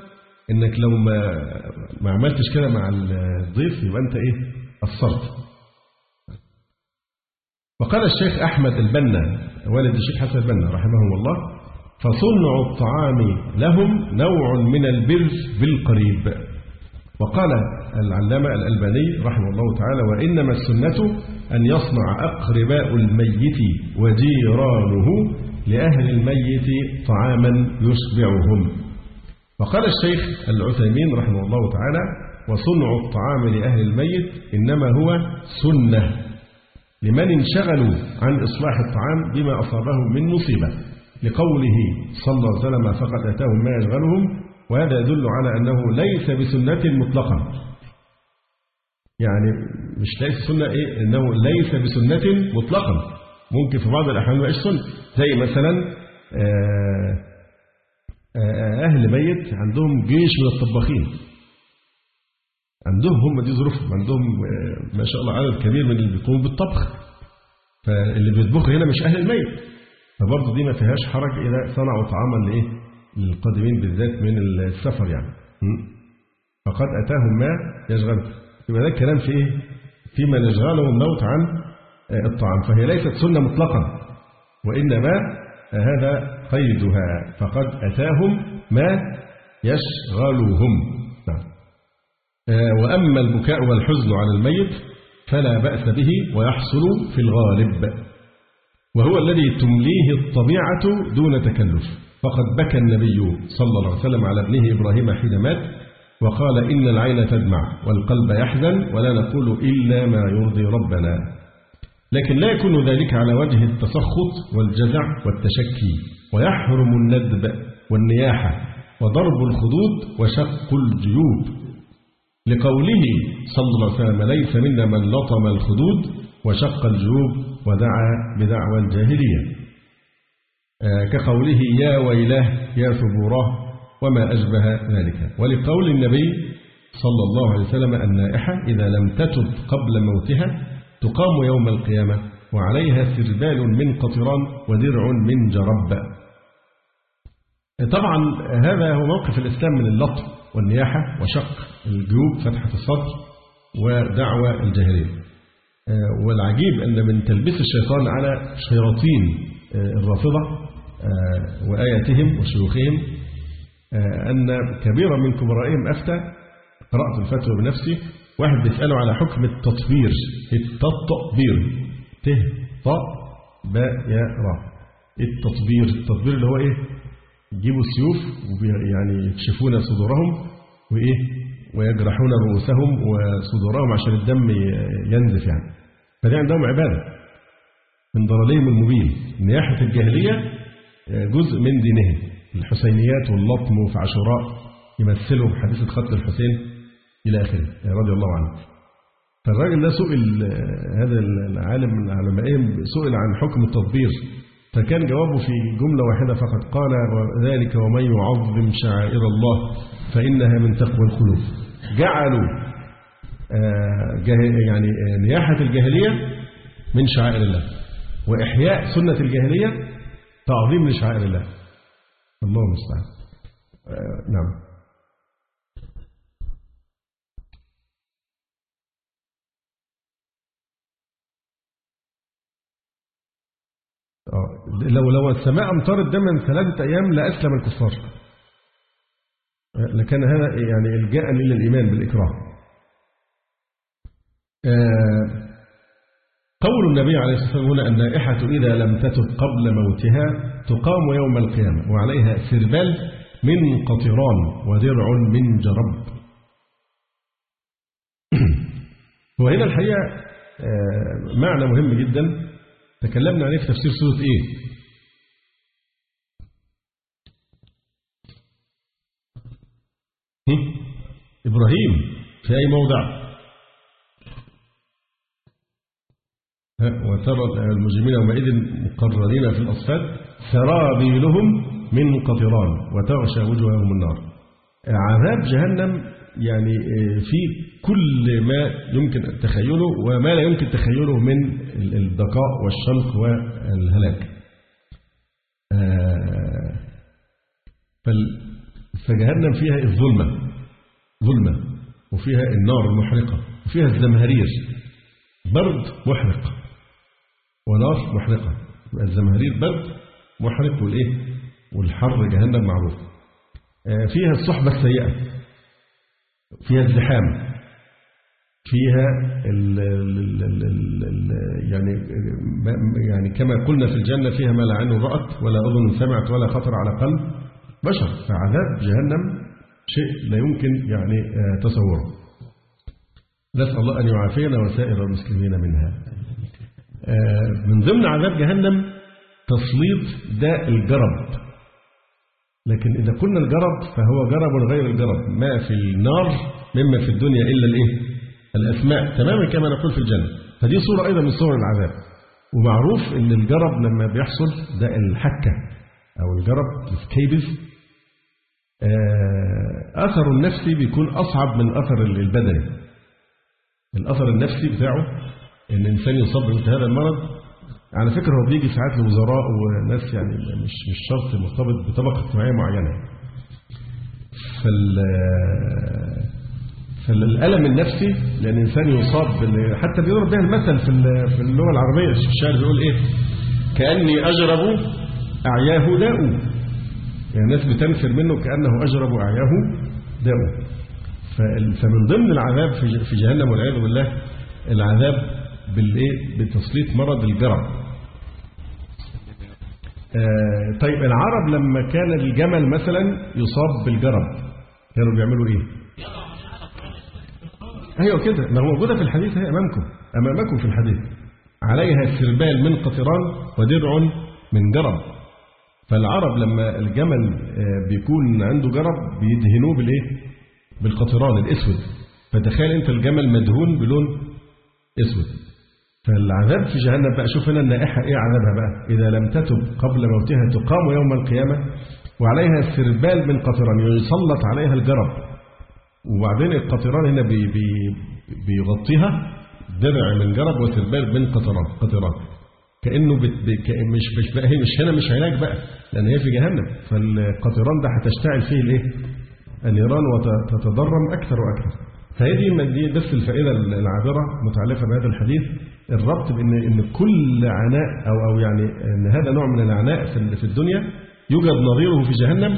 Speaker 4: إنك لو ما ما عملتش كده مع الضيف يبقى أنت إيه؟ قصرت وقال الشيخ أحمد البنا والد الشيخ حسن البنا رحمه الله فصنع الطعام لهم نوع من البر بالقريب وقال العلامة الألباني رحمه الله تعالى وإنما السنة أن يصنع أقرباء الميت وجيرانه لأهل الميت طعاما يشبعهم. وقال الشيخ العثيمين رحمه الله تعالى وصنع الطعام لأهل الميت إنما هو سنة لمن انشغلوا عن إصلاح الطعام بما أصابهم من مصيبة. لقوله صلى الله عليه وسلم فقد أتاهم ما يشغلهم وهذا يدل على أنه ليس بسنة مطلقا يعني مش ليس سنة إيه؟ إنه ليس بسنة مطلقا ممكن في بعض الأحيان ما سنة. زي مثلا آه، آه، أهل بيت عندهم جيش من الطباخين. عندهم هم دي ظروفهم. عندهم آه، ما شاء الله عدد كبير من اللي بيقوموا بالطبخ. فاللي بيطبخوا هنا مش أهل الميت فبرضه دي ما فيهاش حرج إذا صنعوا طعاما لإيه للقادمين بالذات من السفر يعني? فقد أتاهم ما يشغل يبقى ده الكلام في إيه؟ في من يشغلهم الموت عن الطعام. فهي ليست سنة مطلقا. وإنما هذا قيدها. فقد أتاهم ما يشغلهم. نعم. وأما البكاء والحزن على الميت فلا بأس به ويحصل في الغالب. وهو الذي تمليه الطبيعة دون تكلف. فقد بكى النبي صلى الله عليه وسلم على ابنه إبراهيم حين مات وقال إن العين تدمع والقلب يحزن ولا نقول إلا ما يرضي ربنا. لكن لا يكون ذلك على وجه التسخط والجزع والتشكي ويحرم الندب والنياحة وضرب الخدود وشق الجيوب. لقوله صلى الله عليه وسلم ليس منا من لطم الخدود وشق الجيوب ودعا بدعوى الجاهلية. كقوله يا ويلاه يا ثبوراه وما أشبه ذلك. ولقول النبي صلى الله عليه وسلم النائحة إذا لم تتب قبل موتها تقام يوم القيامة وعليها سربال من قطران ودرع من جرب. طبعا هذا هو موقف الإسلام من اللطم والنياحة وشق الجيوب فتحة الصدر ودعوى الجاهلية. والعجيب أن من تلبيس الشيطان على شياطين الرافضة وآياتهم وشيوخهم أن كبيرا من كبرائهم أفتى قرأت الفتوى بنفسي واحد بيسأله على حكم التطبير التطبير ت ط ب يا را التطبير التطبير اللي هو إيه؟ يجيبوا السيوف يعني يكشفون صدورهم وإيه؟ ويجرحون رؤوسهم وصدورهم عشان الدم ينزف يعني. فدي عندهم عبادة. من ضلالهم المبين. نياحه الجاهلية جزء من دينهم. الحسينيات واللطم وفي عاشوراء يمثلوا حادثه قتل الحسين إلى آخره رضي الله عنه. فالراجل ده سئل هذا العالم من علمائهم سئل عن حكم التطبير فكان جوابه في جملة واحدة فقط قال ذلك ومن يعظم شعائر الله فإنها من تقوى القلوب. جعلوا يعني نياحة الجاهلية من شعائر الله وإحياء سنة الجاهلية تعظيم لشعائر الله. الله المستعان. نعم. لو لو السماء أمطرت ده من ثلاثة أيام لأسلم الكفار. لكان هذا يعني إلجاء إلى الإيمان بالإكراه قول النبي عليه الصلاة والسلام هنا النائحة إذا لم تتب قبل موتها تقام يوم القيامة وعليها سربال من قطران ودرع من جرب. وهنا الحقيقة معنى مهم جدا. تكلمنا عليه في تفسير سورة إيه؟ إبراهيم في أي موضع؟ وترى المجرمين يومئذ مقررين في الأصفاد سرابيلهم من قطران وتغشى وجوههم النار. عذاب جهنم يعني في كل ما يمكن تخيله وما لا يمكن تخيله من البقاء والشنق والهلاك. فجهنم فيها الظلمة ظلمة وفيها النار المحرقة وفيها الزمهرير برد محرق. ونار محرقة. الزمهرير برد محرق والإيه؟ والحر جهنم معروف. فيها الصحبة السيئة. فيها الزحام. فيها ال ال ال ال ال يعني يعني كما قلنا في الجنة فيها ما لا عين رأت ولا أذن سمعت ولا خطر على قلب بشر. فعذاب جهنم شيء لا يمكن يعني تصوره. نسأل الله أن يعافينا وسائر المسلمين منها. من ضمن عذاب جهنم تسليط داء الجرب. لكن إذا قلنا الجرب فهو جرب غير الجرب. ما في النار مما في الدنيا إلا الإيه؟ الأسماء. تماما كما نقول في الجنة. فدي صورة أيضا من صور العذاب. ومعروف أن الجرب لما بيحصل ده الحكة أو الجرب السكيبز أثر النفسي بيكون أصعب من أثر البدني. الأثر النفسي بتاعه أن الإنسان يصاب بمثل هذا المرض على فكرة هو بيجي ساعات لوزراء وناس يعني مش مش شرط مرتبط بطبقة اجتماعية معينة. فال فالألم النفسي لأن الإنسان يصاب حتى بيضرب بها المثل في في اللغة العربية الشاعر بيقول إيه؟ كأني أجرب أعياه داء. يعني الناس بتنفر منه كأنه أجرب أعياه داء. فمن ضمن العذاب في جهنم والعياذ بالله العذاب بالإيه؟ بتسليط مرض الجرب آه طيب العرب لما كان الجمل مثلا يصاب بالجرب كانوا بيعملوا إيه؟ أيوه كده ما هو موجودة في الحديث أهي أمامكم أمامكم في الحديث. عليها سربال من قطران ودرع من جرب فالعرب لما الجمل آه، بيكون عنده جرب بيدهنوه بالإيه؟ بالقطران الأسود. فتخيل أنت الجمل مدهون بلون أسود. فالعذاب في جهنم بقى شوف هنا النائحة إيه عذابها بقى. إذا لم تتب قبل موتها تقام يوم القيامة وعليها سربال من قطران يسلط عليها الجرب. وبعدين القطران هنا بي بي بيغطيها درع من جرب وسربال من قطران قطران. كأنه بت كأن مش مش بقى هي مش هنا مش علاج بقى لأن هي في جهنم. فالقطران ده هتشتعل فيه الإيه؟ النيران وتتضرم أكثر وأكثر. من- دي بس الفائدة العابرة متعلقة بهذا الحديث. الربط بان إن كل عناء أو أو يعني إن هذا نوع من العناء في ال- في الدنيا يوجد نظيره في جهنم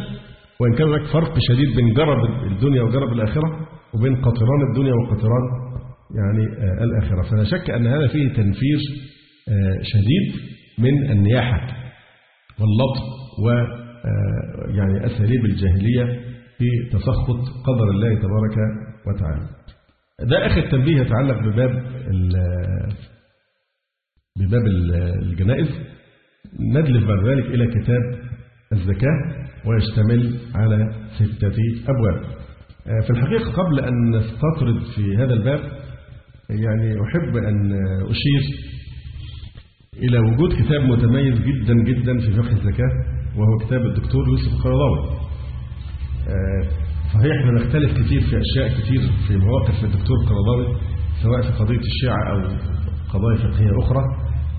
Speaker 4: وإن كان هناك فرق شديد بين جرب الدنيا وجرب الآخرة وبين قطران الدنيا وقطران يعني آه، الآخرة فلا شك أن هذا فيه تنفير آه، شديد من النياحة واللطف و آه، يعني اساليب الجاهلية في تسخط قدر الله تبارك وتعالى. ده اخر تنبيه يتعلق بباب بباب ال- الجنائز ندلف بعد ذلك إلى كتاب الزكاة ويشتمل على ستة أبواب. آه، في الحقيقة قبل أن نستطرد في هذا الباب يعني أحب أن أشير إلى وجود كتاب متميز جدا جدا في فقه الزكاة وهو كتاب الدكتور يوسف القرضاوي. آه، صحيح إحنا نختلف كتير في أشياء كتير في مواقف الدكتور القرضاوي سواء في قضية الشيعة أو قضايا فقهية أخرى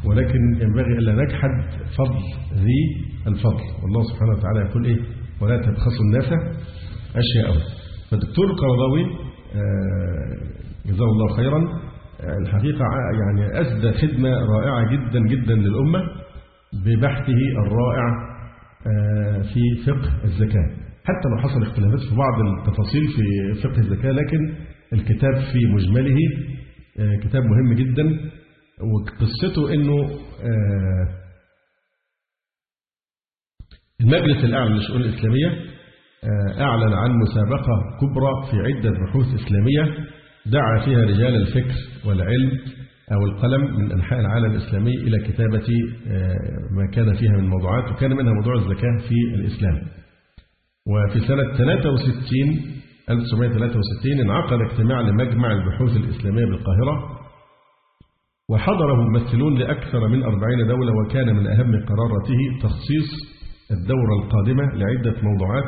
Speaker 4: ولكن ينبغي ألا نجحد فضل ذي الفضل. والله سبحانه وتعالى يقول إيه؟ ولا تبخسوا الناس أشياءهم. فالدكتور القرضاوي آه، جزاه الله خيرا الحقيقة يعني أسدى خدمة رائعة جدا جدا للأمة ببحثه الرائع آه، في فقه الزكاة. حتى لو حصل اختلافات في بعض التفاصيل في فقه الزكاة لكن الكتاب في مجمله آه، كتاب مهم جدا. وقصته إنه آه، المجلس الأعلى للشؤون الإسلامية آه، أعلن عن مسابقة كبرى في عدة بحوث إسلامية دعا فيها رجال الفكر والعلم أو القلم من أنحاء العالم الإسلامي إلى كتابة آه، ما كان فيها من موضوعات وكان منها موضوع الزكاة في الإسلام. وفي سنة 63 1963 انعقد اجتماع لمجمع البحوث الإسلامية بالقاهرة وحضره ممثلون لأكثر من أربعين دولة وكان من أهم قراراته تخصيص الدورة القادمة لعدة موضوعات.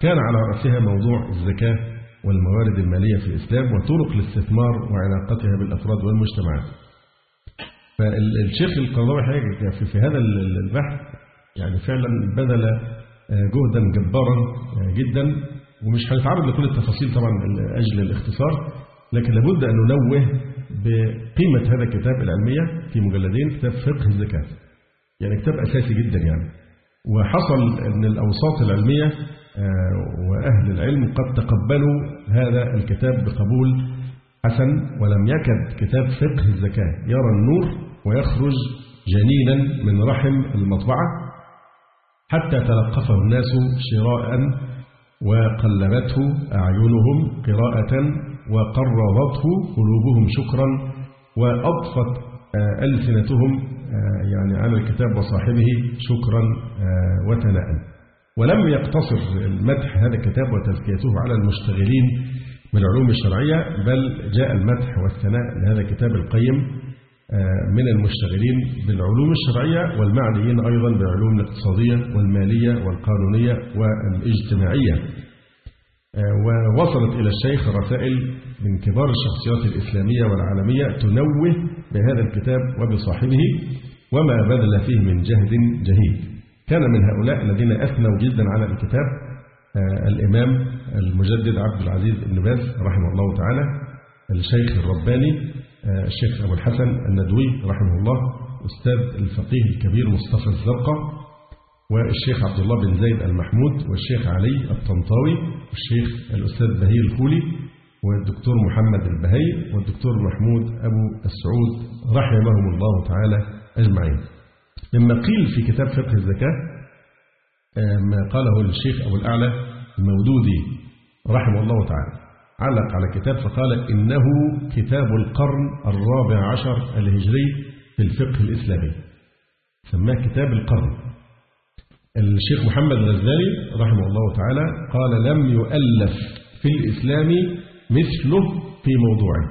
Speaker 4: كان على رأسها موضوع الزكاة والموارد المالية في الإسلام وطرق الاستثمار وعلاقتها بالأفراد والمجتمعات. فالشيخ القرضاوي حقيقة في, هذا البحث يعني فعلا بذل جهدا جبارا جدا ومش هنتعرض لكل التفاصيل طبعا لأجل الاختصار لكن لابد أن ننوه بقيمة هذا الكتاب العلمية في مجلدين كتاب فقه الزكاة. يعني كتاب أساسي جدا يعني. وحصل أن الأوساط العلمية وأهل العلم قد تقبلوا هذا الكتاب بقبول حسن ولم يكد كتاب فقه الزكاة يرى النور ويخرج جنينا من رحم المطبعة حتى تلقفه الناس شراء وقلبته أعينهم قراءة وقرضته قلوبهم شكرا وأضفت ألسنتهم يعني على الكتاب وصاحبه شكرا وثناء. ولم يقتصر المدح هذا الكتاب وتزكيته على المشتغلين بالعلوم الشرعية بل جاء المدح والثناء لهذا الكتاب القيم من المشتغلين بالعلوم الشرعية والمعنيين أيضا بالعلوم الاقتصادية والمالية والقانونية والإجتماعية. ووصلت إلى الشيخ رسائل من كبار الشخصيات الإسلامية والعالمية تنوه بهذا الكتاب وبصاحبه وما بذل فيه من جهد جهيد. كان من هؤلاء الذين أثنوا جدا على الكتاب آه، الإمام المجدد عبد العزيز بن باز رحمه الله تعالى الشيخ الرباني آه، الشيخ أبو الحسن الندوي رحمه الله أستاذ الفقيه الكبير مصطفى الزرقاء والشيخ عبد الله بن زيد المحمود والشيخ علي الطنطاوي والشيخ الأستاذ بهي الخولي والدكتور محمد البهي والدكتور محمود أبو السعود رحمهم الله تعالى أجمعين. مما قيل في كتاب فقه الزكاة آه، ما قاله الشيخ أبو الأعلى المودودي رحمه الله تعالى. علق على كتاب فقال إنه كتاب القرن الرابع عشر الهجري في الفقه الإسلامي. سماه كتاب القرن. الشيخ محمد غزالي رحمه الله تعالى قال لم يؤلف في الإسلام مثله في موضوعه.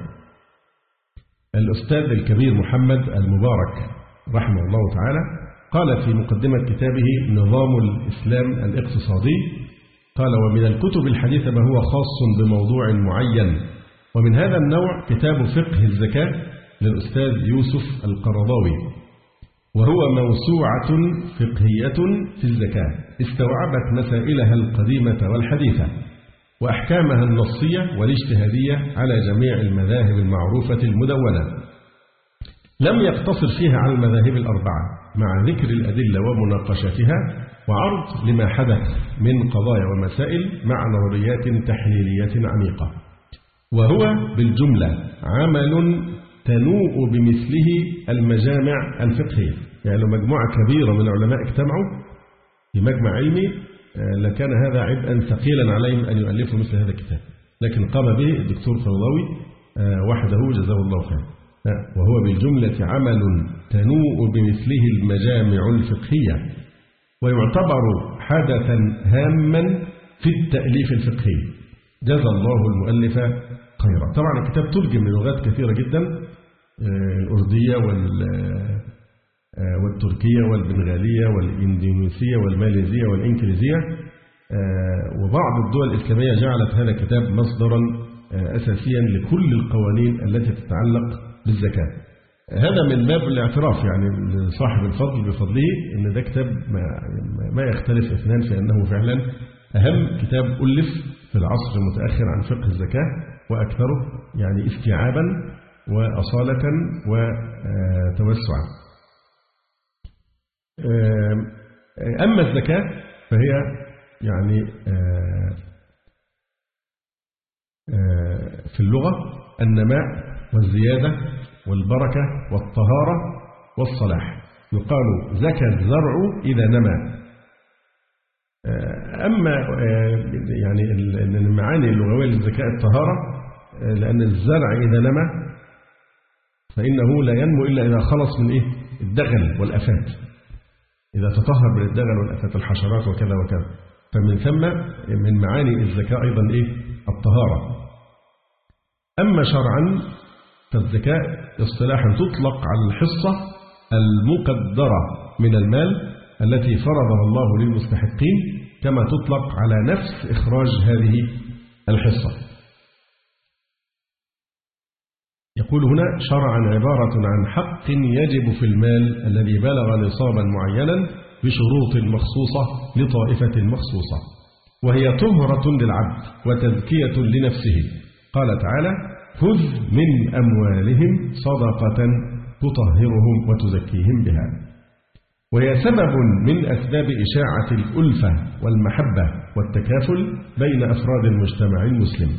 Speaker 4: الأستاذ الكبير محمد المبارك رحمه الله تعالى قال في مقدمة كتابه نظام الإسلام الاقتصادي قال ومن الكتب الحديثة ما هو خاص بموضوع معين ومن هذا النوع كتاب فقه الزكاة للأستاذ يوسف القرضاوي. وهو موسوعة فقهية في الزكاة استوعبت مسائلها القديمة والحديثة وأحكامها النصية والاجتهادية على جميع المذاهب المعروفة المدونة. لم يقتصر فيها على المذاهب الأربعة مع ذكر الأدلة ومناقشتها وعرض لما حدث من قضايا ومسائل مع نظريات تحليلية عميقة. وهو بالجملة عمل تنوء بمثله المجامع الفقهية. يعني لو مجموعة كبيرة من العلماء اجتمعوا في مجمع علمي آه، لكان هذا عبئا ثقيلا عليهم أن يؤلفوا مثل هذا الكتاب. لكن قام به الدكتور فوضوي آه، وحده جزاه الله خيرا. آه، وهو بالجملة عمل تنوء بمثله المجامع الفقهية. ويعتبر حدثا هاما في التأليف الفقهي. جزى الله المؤلف خيرا. طبعا الكتاب ترجم من لغات كثيرة جدا. الأردية وال آه، والتركية والبنغالية والإندونيسية والماليزية والإنكليزية آه، وبعض الدول الإسلامية جعلت هذا الكتاب مصدرا أساسيا لكل القوانين التي تتعلق بالزكاة. هذا من باب الاعتراف يعني صاحب الفضل بفضله إن ده كتاب ما, يختلف اثنان في أنه فعلا أهم كتاب ألف في العصر المتاخر عن فقه الزكاة وأكثره يعني استيعابا وأصالة وتوسعا. أما الزكاة فهي يعني في اللغة النماء والزيادة والبركة والطهارة والصلاح يقال زكى الزرع إذا نمى أما يعني المعاني اللغوية للزكاة الطهارة لأن الزرع إذا نمى فإنه لا ينمو إلا إذا خلص من إيه؟ الدغل والأفات إذا تطهر من الدغل والأفات الحشرات وكذا وكذا فمن ثم من معاني الزكاة أيضا إيه؟ الطهارة أما شرعا فالزكاة اصطلاحا تطلق على الحصة المقدرة من المال التي فرضها الله للمستحقين كما تطلق على نفس إخراج هذه الحصة يقول هنا شرعا عبارة عن حق يجب في المال الذي بلغ نصابا معينا بشروط مخصوصة لطائفة مخصوصة وهي طهرة للعبد وتزكية لنفسه. قال تعالى خذ من أموالهم صدقة تطهرهم وتزكيهم بها. وهي سبب من أسباب إشاعة الألفة والمحبة والتكافل بين أفراد المجتمع المسلم.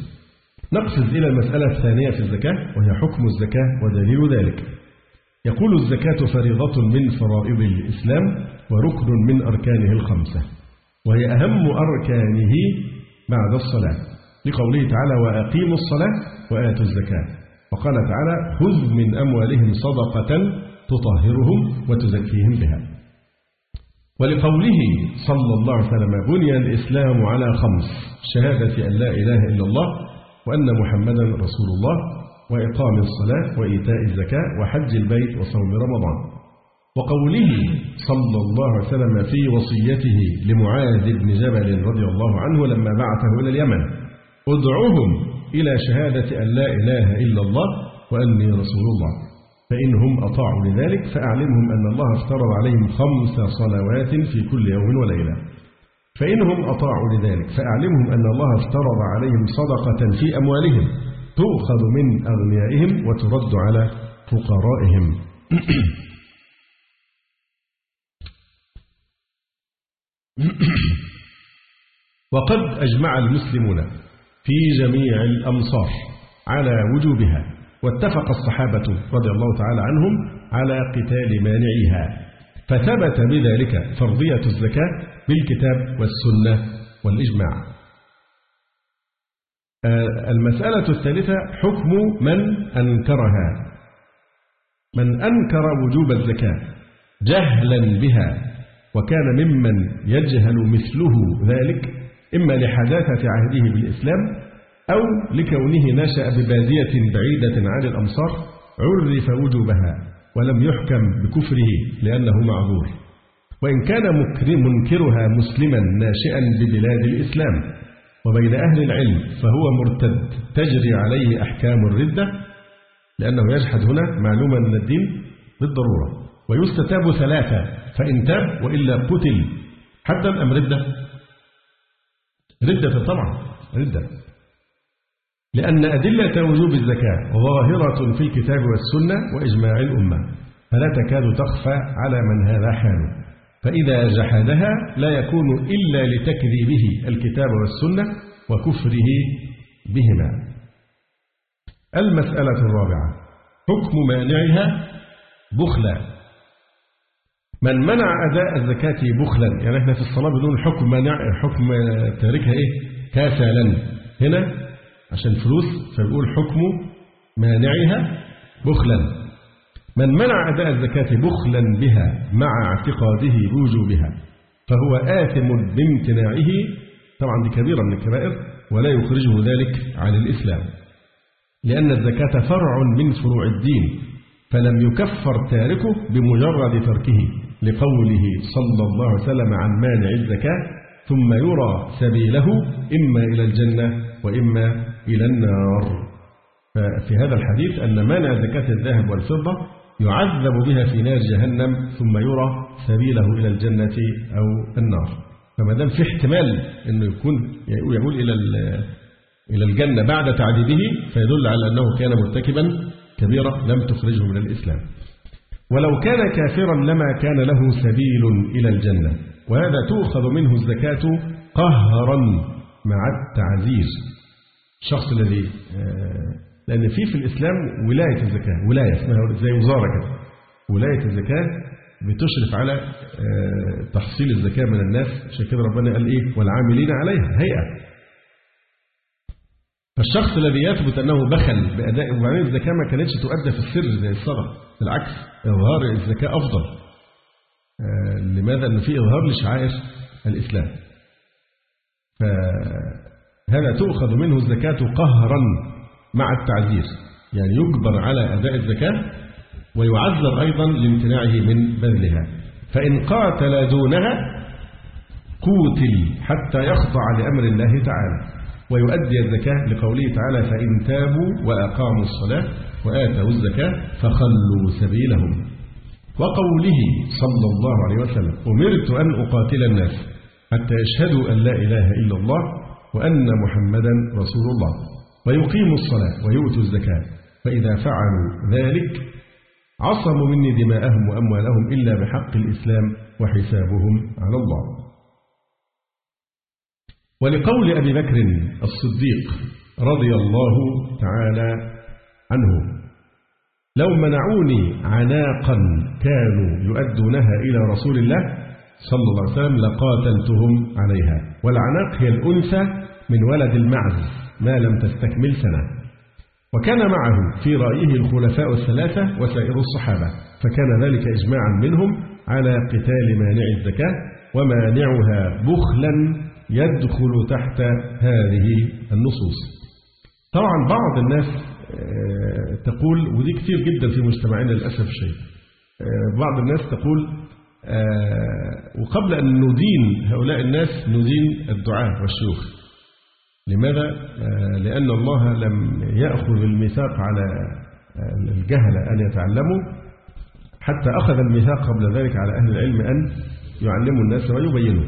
Speaker 4: نقفز إلى المسألة الثانية في الزكاة وهي حكم الزكاة ودليل ذلك. يقول الزكاة فريضة من فرائض الإسلام وركن من أركانه الخمسة وهي أهم أركانه بعد الصلاة. لقوله تعالى وأقيموا الصلاة وآتوا الزكاة وقال تعالى خذ من أموالهم صدقة تطهرهم وتزكيهم بها ولقوله صلى الله عليه وسلم بني الإسلام على خمس شهادة أن لا إله إلا الله وأن محمدا رسول الله وإقام الصلاة وإيتاء الزكاة وحج البيت وصوم رمضان. وقوله صلى الله عليه وسلم في وصيته لمعاذ بن جبل رضي الله عنه لما بعثه إلى اليمن ادعوهم إلى شهادة أن لا إله إلا الله وأني رسول الله. فإنهم أطاعوا لذلك فأعلمهم أن الله افترض عليهم خمس صلوات في كل يوم وليلة. فإنهم أطاعوا لذلك. فأعلمهم أن الله افترض عليهم صدقة في أموالهم تؤخذ من أغنيائهم وترد على فقرائهم. وقد أجمع المسلمون في جميع الأمصار على وجوبها واتفق الصحابة رضي الله تعالى عنهم على قتال مانعيها فثبت بذلك فرضية الزكاة بالكتاب والسنة والإجماع. المسألة الثالثة حكم من أنكرها. من أنكر وجوب الزكاة جهلا بها وكان ممن يجهل مثله ذلك إما لحداثة عهده بالإسلام أو لكونه نشأ ببادية بعيدة عن الأمصار عرف وجوبها. ولم يحكم بكفره لأنه معذور. وإن كان منكرها مسلما ناشئا ببلاد الإسلام وبين أهل العلم فهو مرتد تجري عليه أحكام الردة لأنه يجحد هنا معلومة من الدين بالضرورة ويستتاب ثلاثة فإن تاب وإلا قتل. حتى أم ردة. ردة طبعا ردة. لأن أدلة وجوب الزكاة ظاهرة في الكتاب والسنة وإجماع الأمة فلا تكاد تخفى على من هذا حاله فإذا جحدها لا يكون إلا لتكذيبه الكتاب والسنة وكفره بهما. المسألة الرابعة حكم مانعها بخلا. من منع أداء الزكاة بخلا يعني إحنا في الصلاة بدون حكم منع حكم تاركها إيه؟ كاسلا هنا عشان فلوس فبيقول حكم مانعها بخلا. من منع أداء الزكاة بخلا بها مع اعتقاده بوجوبها فهو آثم بامتناعه. طبعا دي كبيرة من الكبائر ولا يخرجه ذلك عن الإسلام. لأن الزكاة فرع من فروع الدين فلم يكفر تاركه بمجرد تركه لقوله صلى الله عليه وسلم عن مانع الزكاة ثم يرى سبيله إما إلى الجنة وإما إلى النار. ففي هذا الحديث أن مانع زكاة الذهب والفضة يعذب بها في نار جهنم ثم يرى سبيله إلى الجنة أو النار. فما دام في احتمال أنه يكون يقول إلى إلى الجنة بعد تعذيبه فيدل على أنه كان مرتكبا كبيرة لم تخرجه من الإسلام. ولو كان كافرا لما كان له سبيل إلى الجنة. وهذا تؤخذ منه الزكاة قهرا مع التعزيز. الشخص الذي لأن في في الإسلام ولاية الزكاة ولاية اسمها زي وزارة كده ولاية الزكاة بتشرف على تحصيل الزكاة من الناس عشان كده ربنا قال إيه؟ والعاملين عليها هيئة. فالشخص الذي يثبت أنه بخل بأداء وبعدين الزكاة ما كانتش تؤدى في السر زي الصدقة بالعكس إظهار الزكاة أفضل. لماذا؟ أن في إظهار لشعائر الإسلام. فهذا تؤخذ منه الزكاة قهرا مع التعزير يعني يجبر على أداء الزكاة ويعذر أيضا لامتناعه من بذلها. فإن قاتل دونها قوتل حتى يخضع لأمر الله تعالى. ويؤدي الزكاة لقوله تعالى فإن تابوا وأقاموا الصلاة وآتوا الزكاة فخلوا سبيلهم. وقوله صلى الله عليه وسلم أمرت أن أقاتل الناس حتى يشهدوا أن لا إله إلا الله وأن محمدا رسول الله. ويقيموا الصلاة ويؤتوا الزكاة. فإذا فعلوا ذلك عصموا مني دماءهم وأموالهم إلا بحق الإسلام وحسابهم على الله. ولقول أبي بكر الصديق رضي الله تعالى عنه لو منعوني عناقا كانوا يؤدونها إلى رسول الله صلى الله عليه وسلم لقاتلتهم عليها. والعناق هي الأنثى من ولد المعز ما لم تستكمل سنة. وكان معه في رأيه الخلفاء الثلاثة وسائر الصحابة فكان ذلك إجماعا منهم على قتال مانع الزكاة ومانعها بخلا يدخل تحت هذه النصوص. طبعا بعض الناس تقول ودي كتير جدا في مجتمعنا للأسف الشديد بعض الناس تقول وقبل أن ندين هؤلاء الناس ندين الدعاة والشيوخ. لماذا؟ لأن الله لم يأخذ الميثاق على الجهل أن يتعلموا حتى أخذ الميثاق قبل ذلك على أهل العلم أن يعلموا الناس ويبينوا.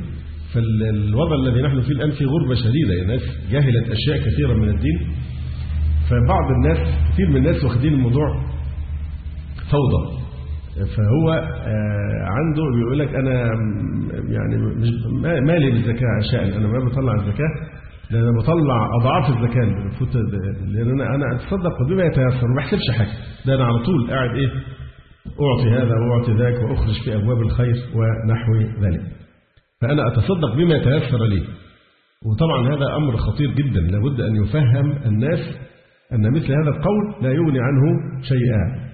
Speaker 4: فالوضع الذي نحن فيه الآن في غربة شديدة الناس جهلت أشياء كثيرة من الدين. فبعض الناس كثير من الناس واخدين الموضوع فوضى. فهو آه، عنده بيقول لك أنا يعني مش ما- مالي بالزكاة شأن أنا ما بطلع الزكاة لأن أنا بطلع أضعاف الزكاة اللي بتفوت لأن أنا أنا أتصدق بما يتيسر ما بحسبش حاجة ده أنا على طول قاعد إيه أعطي هذا وأعطي ذاك وأخرج في أبواب الخير ونحو ذلك. فأنا أتصدق بما يتيسر لي. وطبعا هذا أمر خطير جدا لابد أن يفهم الناس أن مثل هذا القول لا يغني عنه شيئا.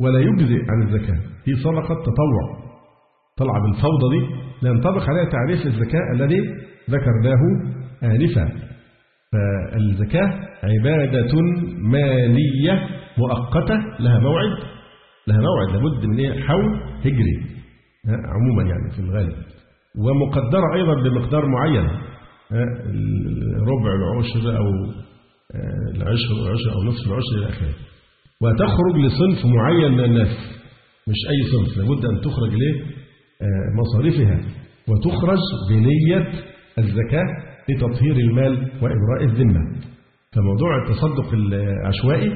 Speaker 4: ولا يجزئ عن الزكاة. هي صدقة تطوع. طلع بالفوضى دي. لا ينطبق عليها تعريف الزكاة الذي ذكرناه آنفا. فالزكاة عبادة مالية مؤقتة. لها موعد. لها موعد. لابد من إيه؟ حول هجري. عموما يعني في الغالب. ومقدرة أيضا بمقدار معين. ربع العشر أو آه، العشر أو نصف العشر إلى آخره. وتخرج لصنف معين من الناس. مش أي صنف لابد أن تخرج ليه؟ آه، وتخرج بنية الزكاة لتطهير المال وإبراء الذمة. فموضوع التصدق العشوائي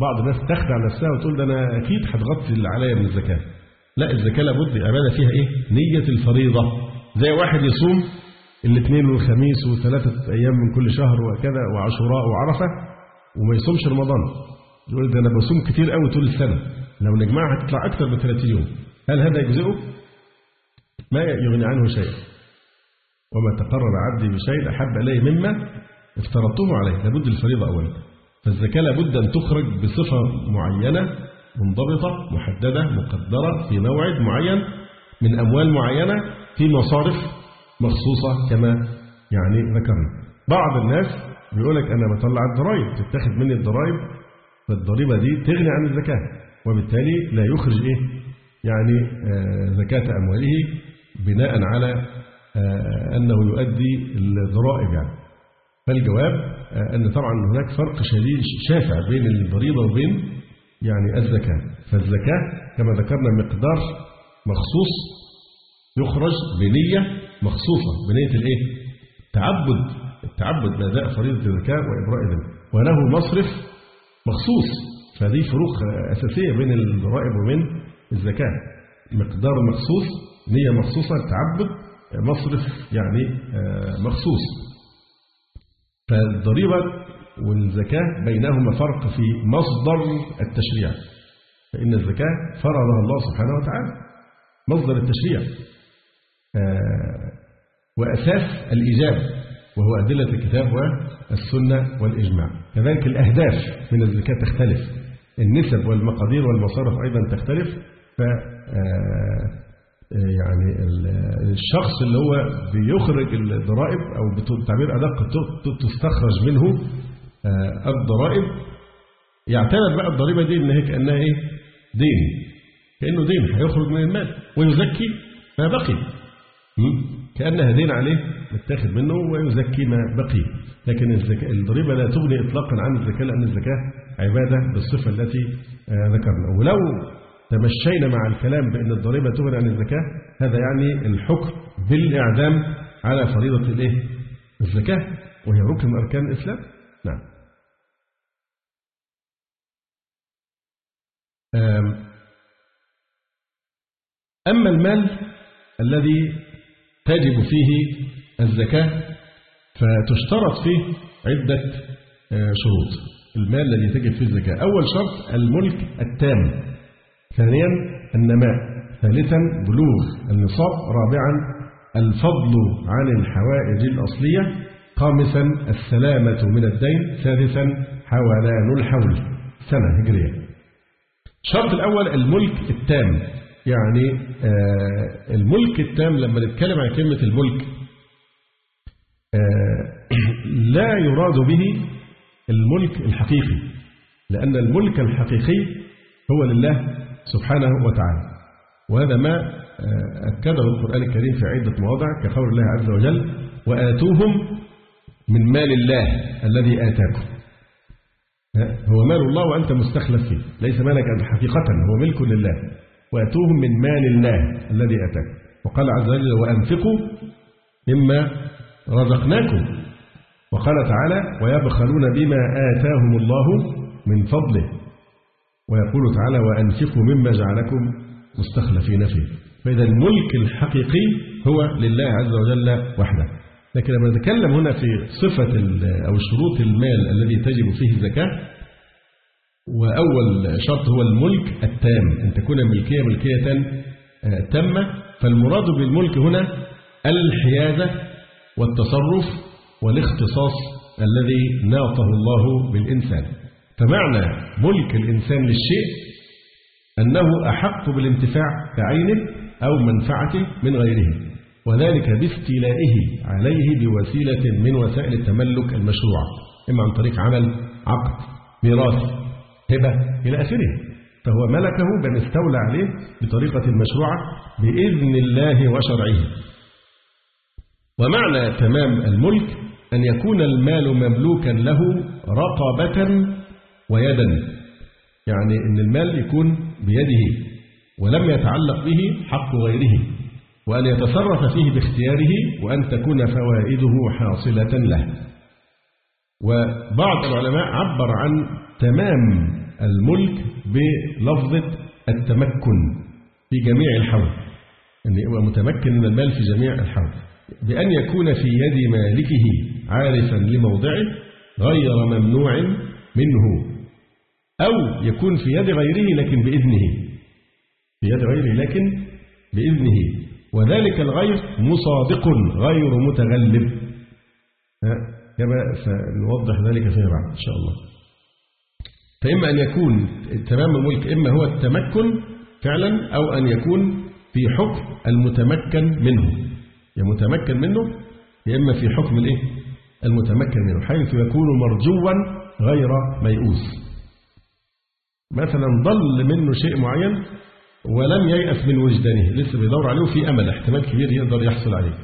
Speaker 4: بعض الناس تخدع نفسها وتقول ده أنا أكيد هتغطي اللي عليا من الزكاة. لا الزكاة لابد عبادة فيها إيه؟ نية الفريضة. زي واحد يصوم الاثنين والخميس وثلاثة أيام من كل شهر وكذا وعاشوراء وعرفة وما يصومش رمضان. يقول ده أنا بصوم كتير قوي طول السنة. لو نجمعها هتطلع أكثر من 30 يوم. هل هذا يجزئه؟ ما يغني عنه شيء. وما تقرب عبدي بشيء أحب إلي مما افترضته عليه. لابد الفريضة أولا. فالزكاة لابد أن تخرج بصفة معينة منضبطة محددة مقدرة في موعد معين من أموال معينة في مصارف مخصوصة كما يعني ذكرنا. بعض الناس بيقول لك أنا بطلع الضرائب تتاخد مني الضرائب فالضريبة دي تغني عن الزكاة وبالتالي لا يخرج إيه؟ يعني آه زكاة أمواله بناء على آه أنه يؤدي الضرائب يعني. فالجواب آه أن طبعا هناك فرق شديد شاسع بين الضريبة وبين يعني الزكاة. فالزكاة كما ذكرنا مقدار مخصوص يخرج بنية مخصوصة بنية الإيه؟ تعبد التعبد بأداء فريضة الزكاة وإبراء ذمة وله مصرف مخصوص. فدي فروق أساسية بين الضرائب وبين الزكاة. مقدار مخصوص نية مخصوصة تعبد مصرف يعني مخصوص. فالضريبة والزكاة بينهما فرق في مصدر التشريع. فإن الزكاة فرضها الله سبحانه وتعالى. مصدر التشريع. وأساس الإيجاب. وهو أدلة الكتاب والسنة والإجماع. كذلك الأهداف من الزكاة تختلف. النسب والمقادير والمصارف أيضا تختلف. ف يعني الشخص اللي هو بيخرج الضرائب أو بتعبير أدق تستخرج منه الضرائب يعتبر بقى الضريبة دي إن هي كأنها إيه؟ دين. كأنه دين هيخرج من المال ويزكي ما بقي كأنها دين عليه متاخد منه ويزكي ما بقي لكن الضريبة لا تغني إطلاقا عن الزكاة لأن الزكاة عبادة بالصفة التي ذكرنا. ولو تمشينا مع الكلام بأن الضريبة تغني عن الزكاة هذا يعني الحكم بالإعدام على فريضة الإيه؟ الزكاة وهي ركن من أركان الإسلام. نعم. أما المال الذي تجب فيه الزكاة فتشترط فيه عدة شروط. المال الذي تجب فيه الزكاة. أول شرط الملك التام. ثانيا النماء. ثالثا بلوغ النصاب. رابعا الفضل عن الحوائج الأصلية. خامسا السلامة من الدين. سادسا حولان الحول. سنة هجرية. الشرط الأول الملك التام. يعني آه الملك التام لما نتكلم عن كلمة الملك آه لا يراد به الملك الحقيقي لأن الملك الحقيقي هو لله سبحانه وتعالى. وهذا ما آه أكده القرآن الكريم في عدة مواضع كقول الله عز وجل وآتوهم من مال الله الذي آتاكم هو مال الله وأنت مستخلف فيه ليس مالك حقيقة هو ملك لله. واتوهم من مال الله الذي اتاكم وقال عز وجل وأنفقوا مما رزقناكم. وقال تعالى ويبخلون بما آتاهم الله من فضله. ويقول تعالى وأنفقوا مما جعلكم مستخلفين فيه. فإذا الملك الحقيقي هو لله عز وجل وحده. لكن لما نتكلم هنا في صفة أو شروط المال الذي تجب فيه الزكاة وأول شرط هو الملك التام. أن تكون الملكية ملكية تامة. فالمراد بالملك هنا الحيازة والتصرف والاختصاص الذي ناطه الله بالإنسان. فمعنى ملك الإنسان للشيء أنه أحق بالانتفاع بعينه أو منفعته من غيره وذلك باستيلائه عليه بوسيلة من وسائل التملك المشروعة. إما عن طريق عمل عقد ميراث هبة إلى آخره. فهو ملكه بل استولى عليه بطريقة مشروعة بإذن الله وشرعه. ومعنى تمام الملك أن يكون المال مملوكا له رقبة ويدا. يعني أن المال يكون بيده ولم يتعلق به حق غيره. وأن يتصرف فيه باختياره وأن تكون فوائده حاصلة له. وبعض العلماء عبر عن تمام الملك بلفظة التمكن في جميع الحول أن يبقى متمكن من المال في جميع الحول بأن يكون في يد مالكه عارفا لموضعه غير ممنوع منه أو يكون في يد غيره لكن بإذنه. في يد غيره لكن بإذنه. وذلك الغير مصادق غير متغلب. كما سنوضح ذلك فيما بعد إن شاء الله. فإما أن يكون تمام الملك إما هو التمكن فعلا أو أن يكون في حكم المتمكن منه. يا متمكن منه يا إما في حكم الإيه؟ المتمكن منه حيث يكون مرجوا غير ميؤوس. مثلا ضل منه شيء معين ولم ييأس من وجدانه لسه بيدور عليه وفي أمل احتمال كبير يقدر يحصل عليه.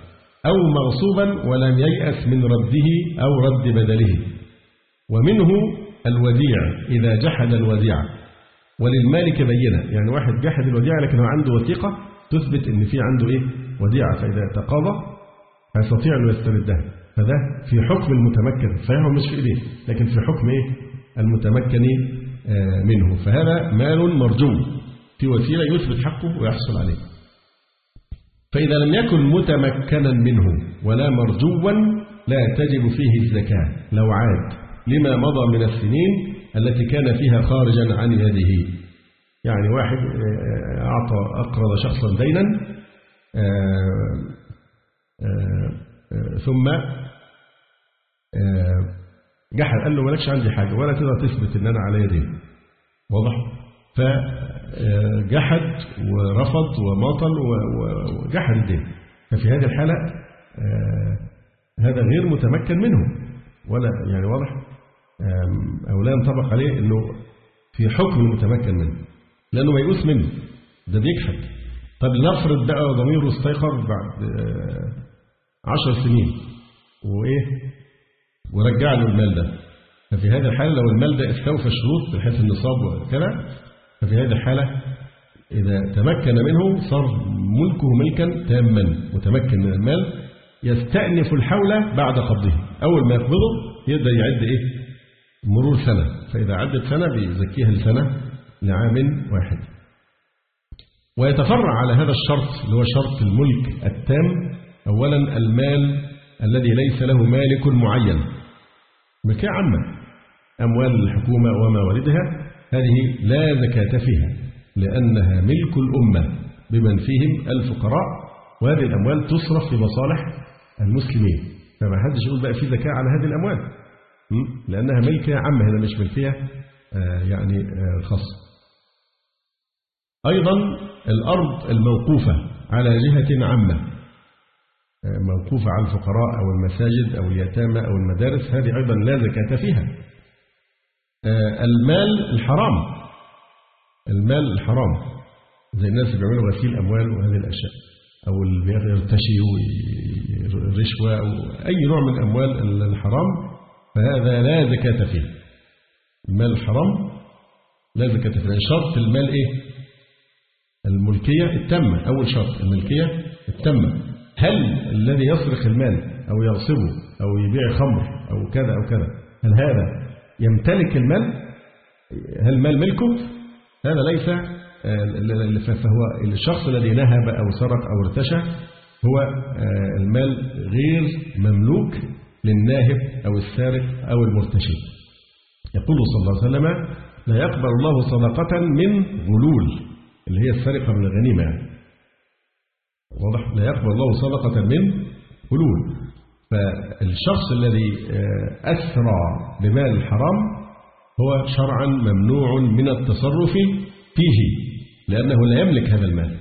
Speaker 4: أو مغصوبا ولم ييأس من رده أو رد بدله. ومنه الوديع إذا جحد الوديعة وللمالك بينة يعني واحد جحد الوديعة لكن هو عنده وثيقة تثبت إن في عنده إيه؟ وديعة فإذا تقاضى هيستطيع أن يستردها فده في حكم المتمكن فهو مش في إيديه لكن في حكم إيه؟ المتمكن منه. فهذا مال مرجو في وسيلة يثبت حقه ويحصل عليه. فإذا لم يكن متمكنا منه ولا مرجوا لا تجب فيه الزكاة. لو عاد لما مضى من السنين التي كان فيها خارجا عن يده يعني واحد أعطى أقرض شخصا دينا ثم جحد قال له مالكش عندي حاجة ولا تقدر تثبت إن أنا علي دين. واضح؟ فجحد ورفض وماطل وجحد الدين. ففي هذه الحالة هذا غير متمكن منه. ولا يعني واضح؟ أو لا ينطبق عليه أنه في حكم المتمكن منه لأنه ميؤوس منه ده بيجحد طب لنفرض بقى ضميره استيقظ بعد عشر سنين وإيه؟ ورجع له المال ده ففي هذه الحالة لو المال ده استوفى الشروط بحيث النصاب وكذا ففي هذه الحالة إذا تمكن منه صار ملكه ملكا تاما متمكن من المال يستأنف الحول بعد قبضه. أول ما يقبضه يقدر يعد إيه؟ مرور سنة فإذا عدت سنة بيزكيها لسنة لعام واحد. ويتفرع على هذا الشرط اللي هو شرط الملك التام أولا المال الذي ليس له مالك معين. ملكية عامة. أموال الحكومة وما والدها هذه لا زكاة فيها لأنها ملك الأمة بمن فيهم الفقراء وهذه الأموال تصرف في مصالح المسلمين. فما حدش يقول بقى في زكاة على هذه الأموال. لأنها ملكية عامة هنا مش ملكية يعني خاصة. أيضا الأرض الموقوفة على جهة عامة موقوفة على الفقراء أو المساجد أو اليتامى أو المدارس هذه أيضا لا زكاة فيها. المال الحرام المال الحرام زي الناس اللي بيعملوا غسيل أموال وهذه الأشياء أو اللي يرتشي رشوة أو أي نوع من الأموال الحرام فهذا لا زكاة فيه. المال الحرام لا زكاة فيه. شرط المال إيه؟ الملكية التامة أول شرط الملكية التامة. هل الذي يسرق المال أو يغصبه أو يبيع خمر أو كذا أو كذا هل هذا يمتلك المال؟ هل المال ملكه؟ هذا ليس آه، فهو الشخص الذي نهب أو سرق أو ارتشى هو آه، المال غير مملوك. للناهب أو السارق أو المرتشي. يقول صلى الله عليه وسلم لا يقبل الله صدقة من غلول اللي هي السرقة من الغنيمة. يعني. واضح؟ لا يقبل الله صدقة من غلول فالشخص الذي آه، أسرع بمال الحرام هو شرعا ممنوع من التصرف فيه لأنه لا يملك هذا المال.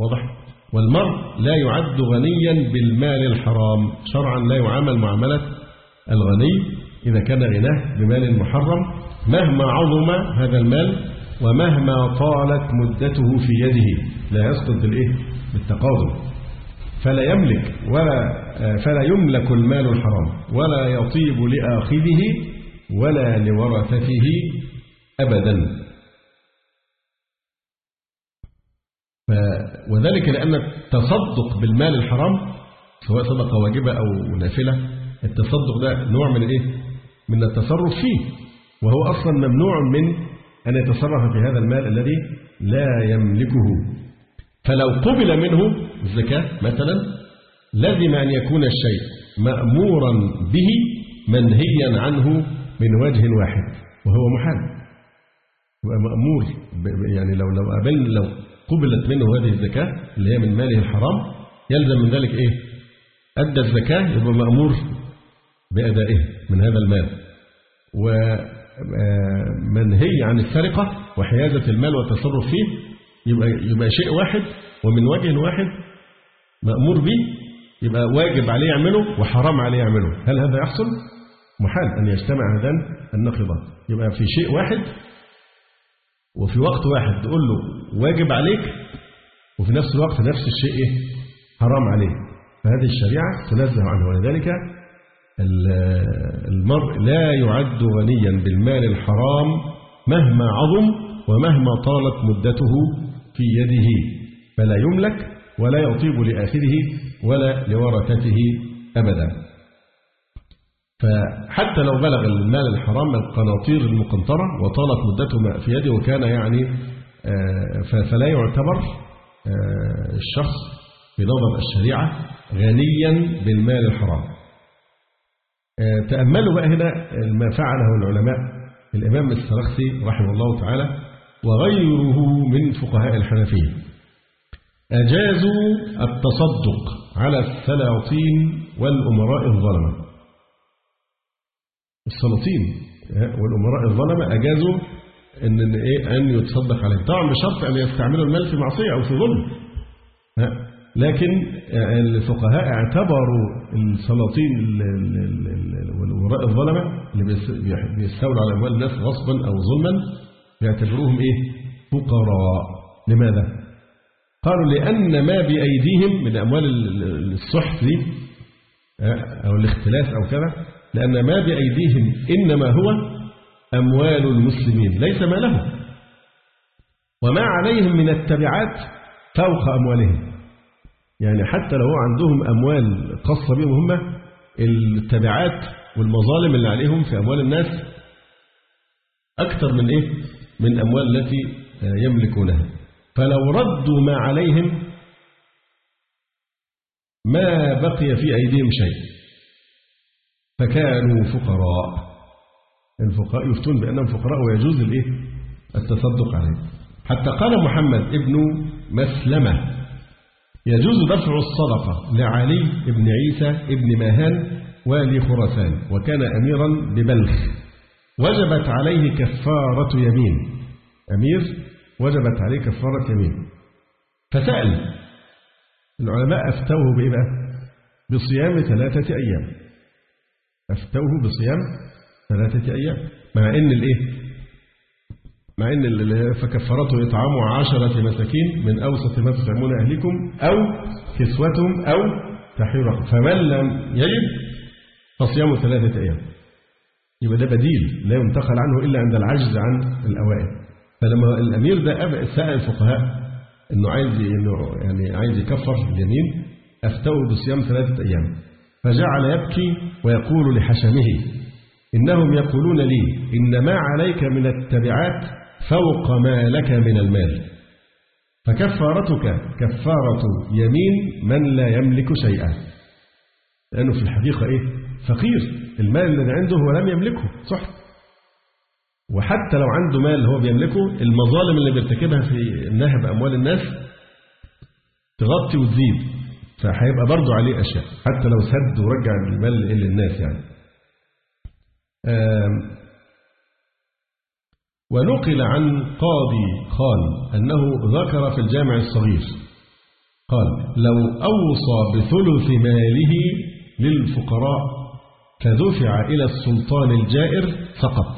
Speaker 4: واضح؟ والمرء لا يعد غنيا بالمال الحرام. شرعا لا يعامل معاملة الغني إذا كان غناه بمال محرم. مهما عظم هذا المال ومهما طالت مدته في يده لا يسقط بالإيه؟ بالتقاضي. فلا يملك ولا فلا يملك المال الحرام ولا يطيب لآخذه ولا لورثته أبدا. وذلك لأن التصدق بالمال الحرام سواء صدقة واجبة أو نافلة التصدق ده نوع من إيه؟ من التصرف فيه وهو أصلا ممنوع من أن يتصرف في هذا المال الذي لا يملكه فلو قبل منه الزكاة مثلا لازم أن يكون الشيء مأمورا به منهيا عنه من وجه واحد وهو محال يبقى مأمور يعني لو لو قابلنا لو قبلت منه هذه الزكاة اللي هي من ماله الحرام يلزم من ذلك إيه؟ أدى الزكاة يبقى مأمور بأدائها من هذا المال ومنهي عن السرقة وحيازة المال والتصرف فيه يبقى يبقى شيء واحد ومن وجه واحد مأمور به يبقى واجب عليه يعمله وحرام عليه يعمله هل هذا يحصل؟ محال أن يجتمع هذان النقيضان يبقى في شيء واحد وفي وقت واحد تقول له واجب عليك وفي نفس الوقت نفس الشيء إيه؟ حرام عليه فهذه الشريعة تنزه عنه ولذلك المرء لا يعد غنيا بالمال الحرام مهما عظم ومهما طالت مدته في يده. فلا يملك ولا يطيب لآخره ولا لورثته أبدا. فحتى لو بلغ المال الحرام القناطير المقنطرة وطالت مدته في يده وكان يعني آه، فلا يعتبر آه، الشخص في نظر الشريعة غنيا بالمال الحرام. آه، تأملوا بقى هنا ما فعله العلماء الإمام السرخسي رحمه الله تعالى وغيره من فقهاء الحنفية. أجازوا التصدق على السلاطين والأمراء الظلمة. السلاطين. والأمراء الظلمة أجازوا أن إيه أن يتصدق عليهم. طبعا بشرط أن يستعملوا المال في معصية أو في ظلم. لكن الفقهاء اعتبروا السلاطين والأمراء الظلمة اللي بيستولوا على أموال الناس غصبا أو ظلما يعتبروهم إيه؟ فقراء. لماذا؟ قالوا لأن ما بأيديهم من أموال السحت دي أو الاختلاس أو كذا لأن ما بأيديهم إنما هو أموال المسلمين ليس ما لهم. وما عليهم من التبعات فوق أموالهم. يعني حتى لو عندهم أموال خاصة بهم هم التبعات والمظالم اللي عليهم في أموال الناس أكثر من إيه؟ من الأموال التي يملكونها. فلو ردوا ما عليهم ما بقي في أيديهم شيء. فكانوا فقراء. الفقراء يفتون بأنهم فقراء ويجوز الإيه؟ التصدق عليهم. حتى قال محمد ابن مسلمة يجوز دفع الصدقة لعلي بن عيسى ابن ماهان والي خراسان وكان أميرا ببلخ. وجبت عليه كفارة يمين. أمير وجبت عليه كفارة يمين. فسأل. العلماء أفتوه بإيه بقى؟ بصيام ثلاثة أيام. أفتوه بصيام ثلاثة أيام. مع إن الإيه؟ مع إن فكفرته إطعام عشرة مساكين من أوسط ما تطعمون أهلكم أو كسوتهم أو تحرير فمن لم يجد فصيام ثلاثة أيام. يبقى ده بديل لا ينتقل عنه إلا عند العجز عن الأوائل. فلما الأمير ده سأل الفقهاء إنه عايز إنه يعني عايز يكفر اليمين أفتوا بصيام ثلاثة أيام. فجعل يبكي ويقول لحشمه إنهم يقولون لي إن ما عليك من التبعات فوق ما لك من المال. فكفارتك كفارة يمين من لا يملك شيئا. لأنه في الحقيقة إيه؟ فقير. المال الذي عنده هو لم يملكه صح؟ وحتى لو عنده مال هو بيملكه المظالم اللي بيرتكبها في النهب أموال الناس تغطي وتزيد. فهيبقى برضه عليه أشياء حتى لو سد ورجع المال للناس يعني ونقل عن قاضي خان أنه ذكر في الجامع الصغير قال لو أوصى بثلث ماله للفقراء فدفع إلى السلطان الجائر سقط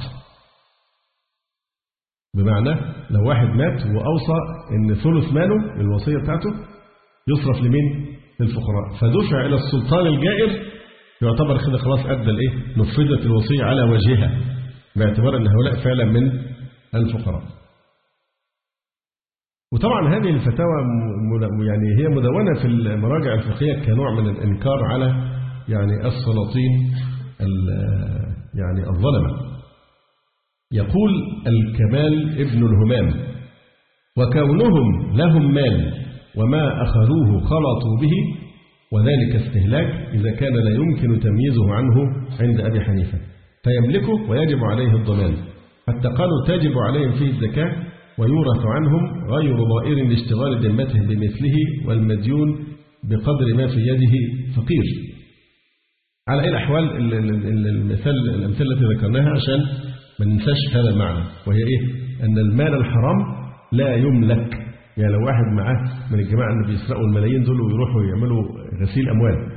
Speaker 4: بمعنى لو واحد مات وأوصى أن ثلث ماله الوصية بتاعته يصرف لمين؟ للفقراء. فدفع إلى السلطان الجائر يعتبر كده خلاص أدى الإيه؟ نفذت الوصية على وجهها باعتبار أن هؤلاء فعلا من الفقراء. وطبعا هذه الفتاوى يعني هي مدونة في المراجع الفقهية كنوع من الإنكار على يعني السلاطين يعني الظلمة. يقول الكمال ابن الهمام وكونهم لهم مال وما أخذوه خلطوا به وذلك استهلاك إذا كان لا يمكن تمييزه عنه عند أبي حنيفة. فيملكه ويجب عليه الضمان. حتى قالوا تجب عليهم فيه الزكاة ويورث عنهم غير ضائر لاشتغال ذمته بمثله والمديون بقدر ما في يده فقير. على أي الأحوال المثال الأمثلة التي ذكرناها عشان ما ننساش هذا المعنى وهي إيه؟ أن المال الحرام لا يملك. يعني لو واحد معاه من الجماعة اللي بيسرقوا الملايين دول ويروحوا يعملوا غسيل أموال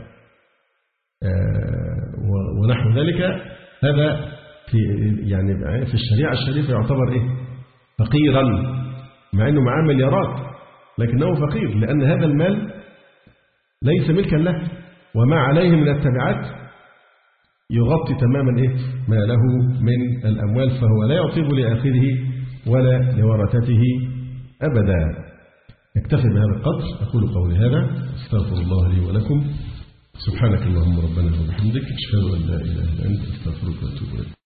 Speaker 4: ونحو ذلك هذا في يعني في الشريعة الشريفة يعتبر إيه؟ فقيرا مع أنه معاه مليارات لكنه فقير لأن هذا المال ليس ملكا له وما عليه من التبعات يغطي تماما إيه؟ ما له من الأموال فهو لا يعطيه لآخره ولا لورثته أبدا نكتفي بهذا القدر. أقول قولي هذا. أستغفر الله لي ولكم. سبحانك اللهم ربنا وبحمدك. أشهد أن لا إله إلا أنت. أستغفرك وأتوب إليك.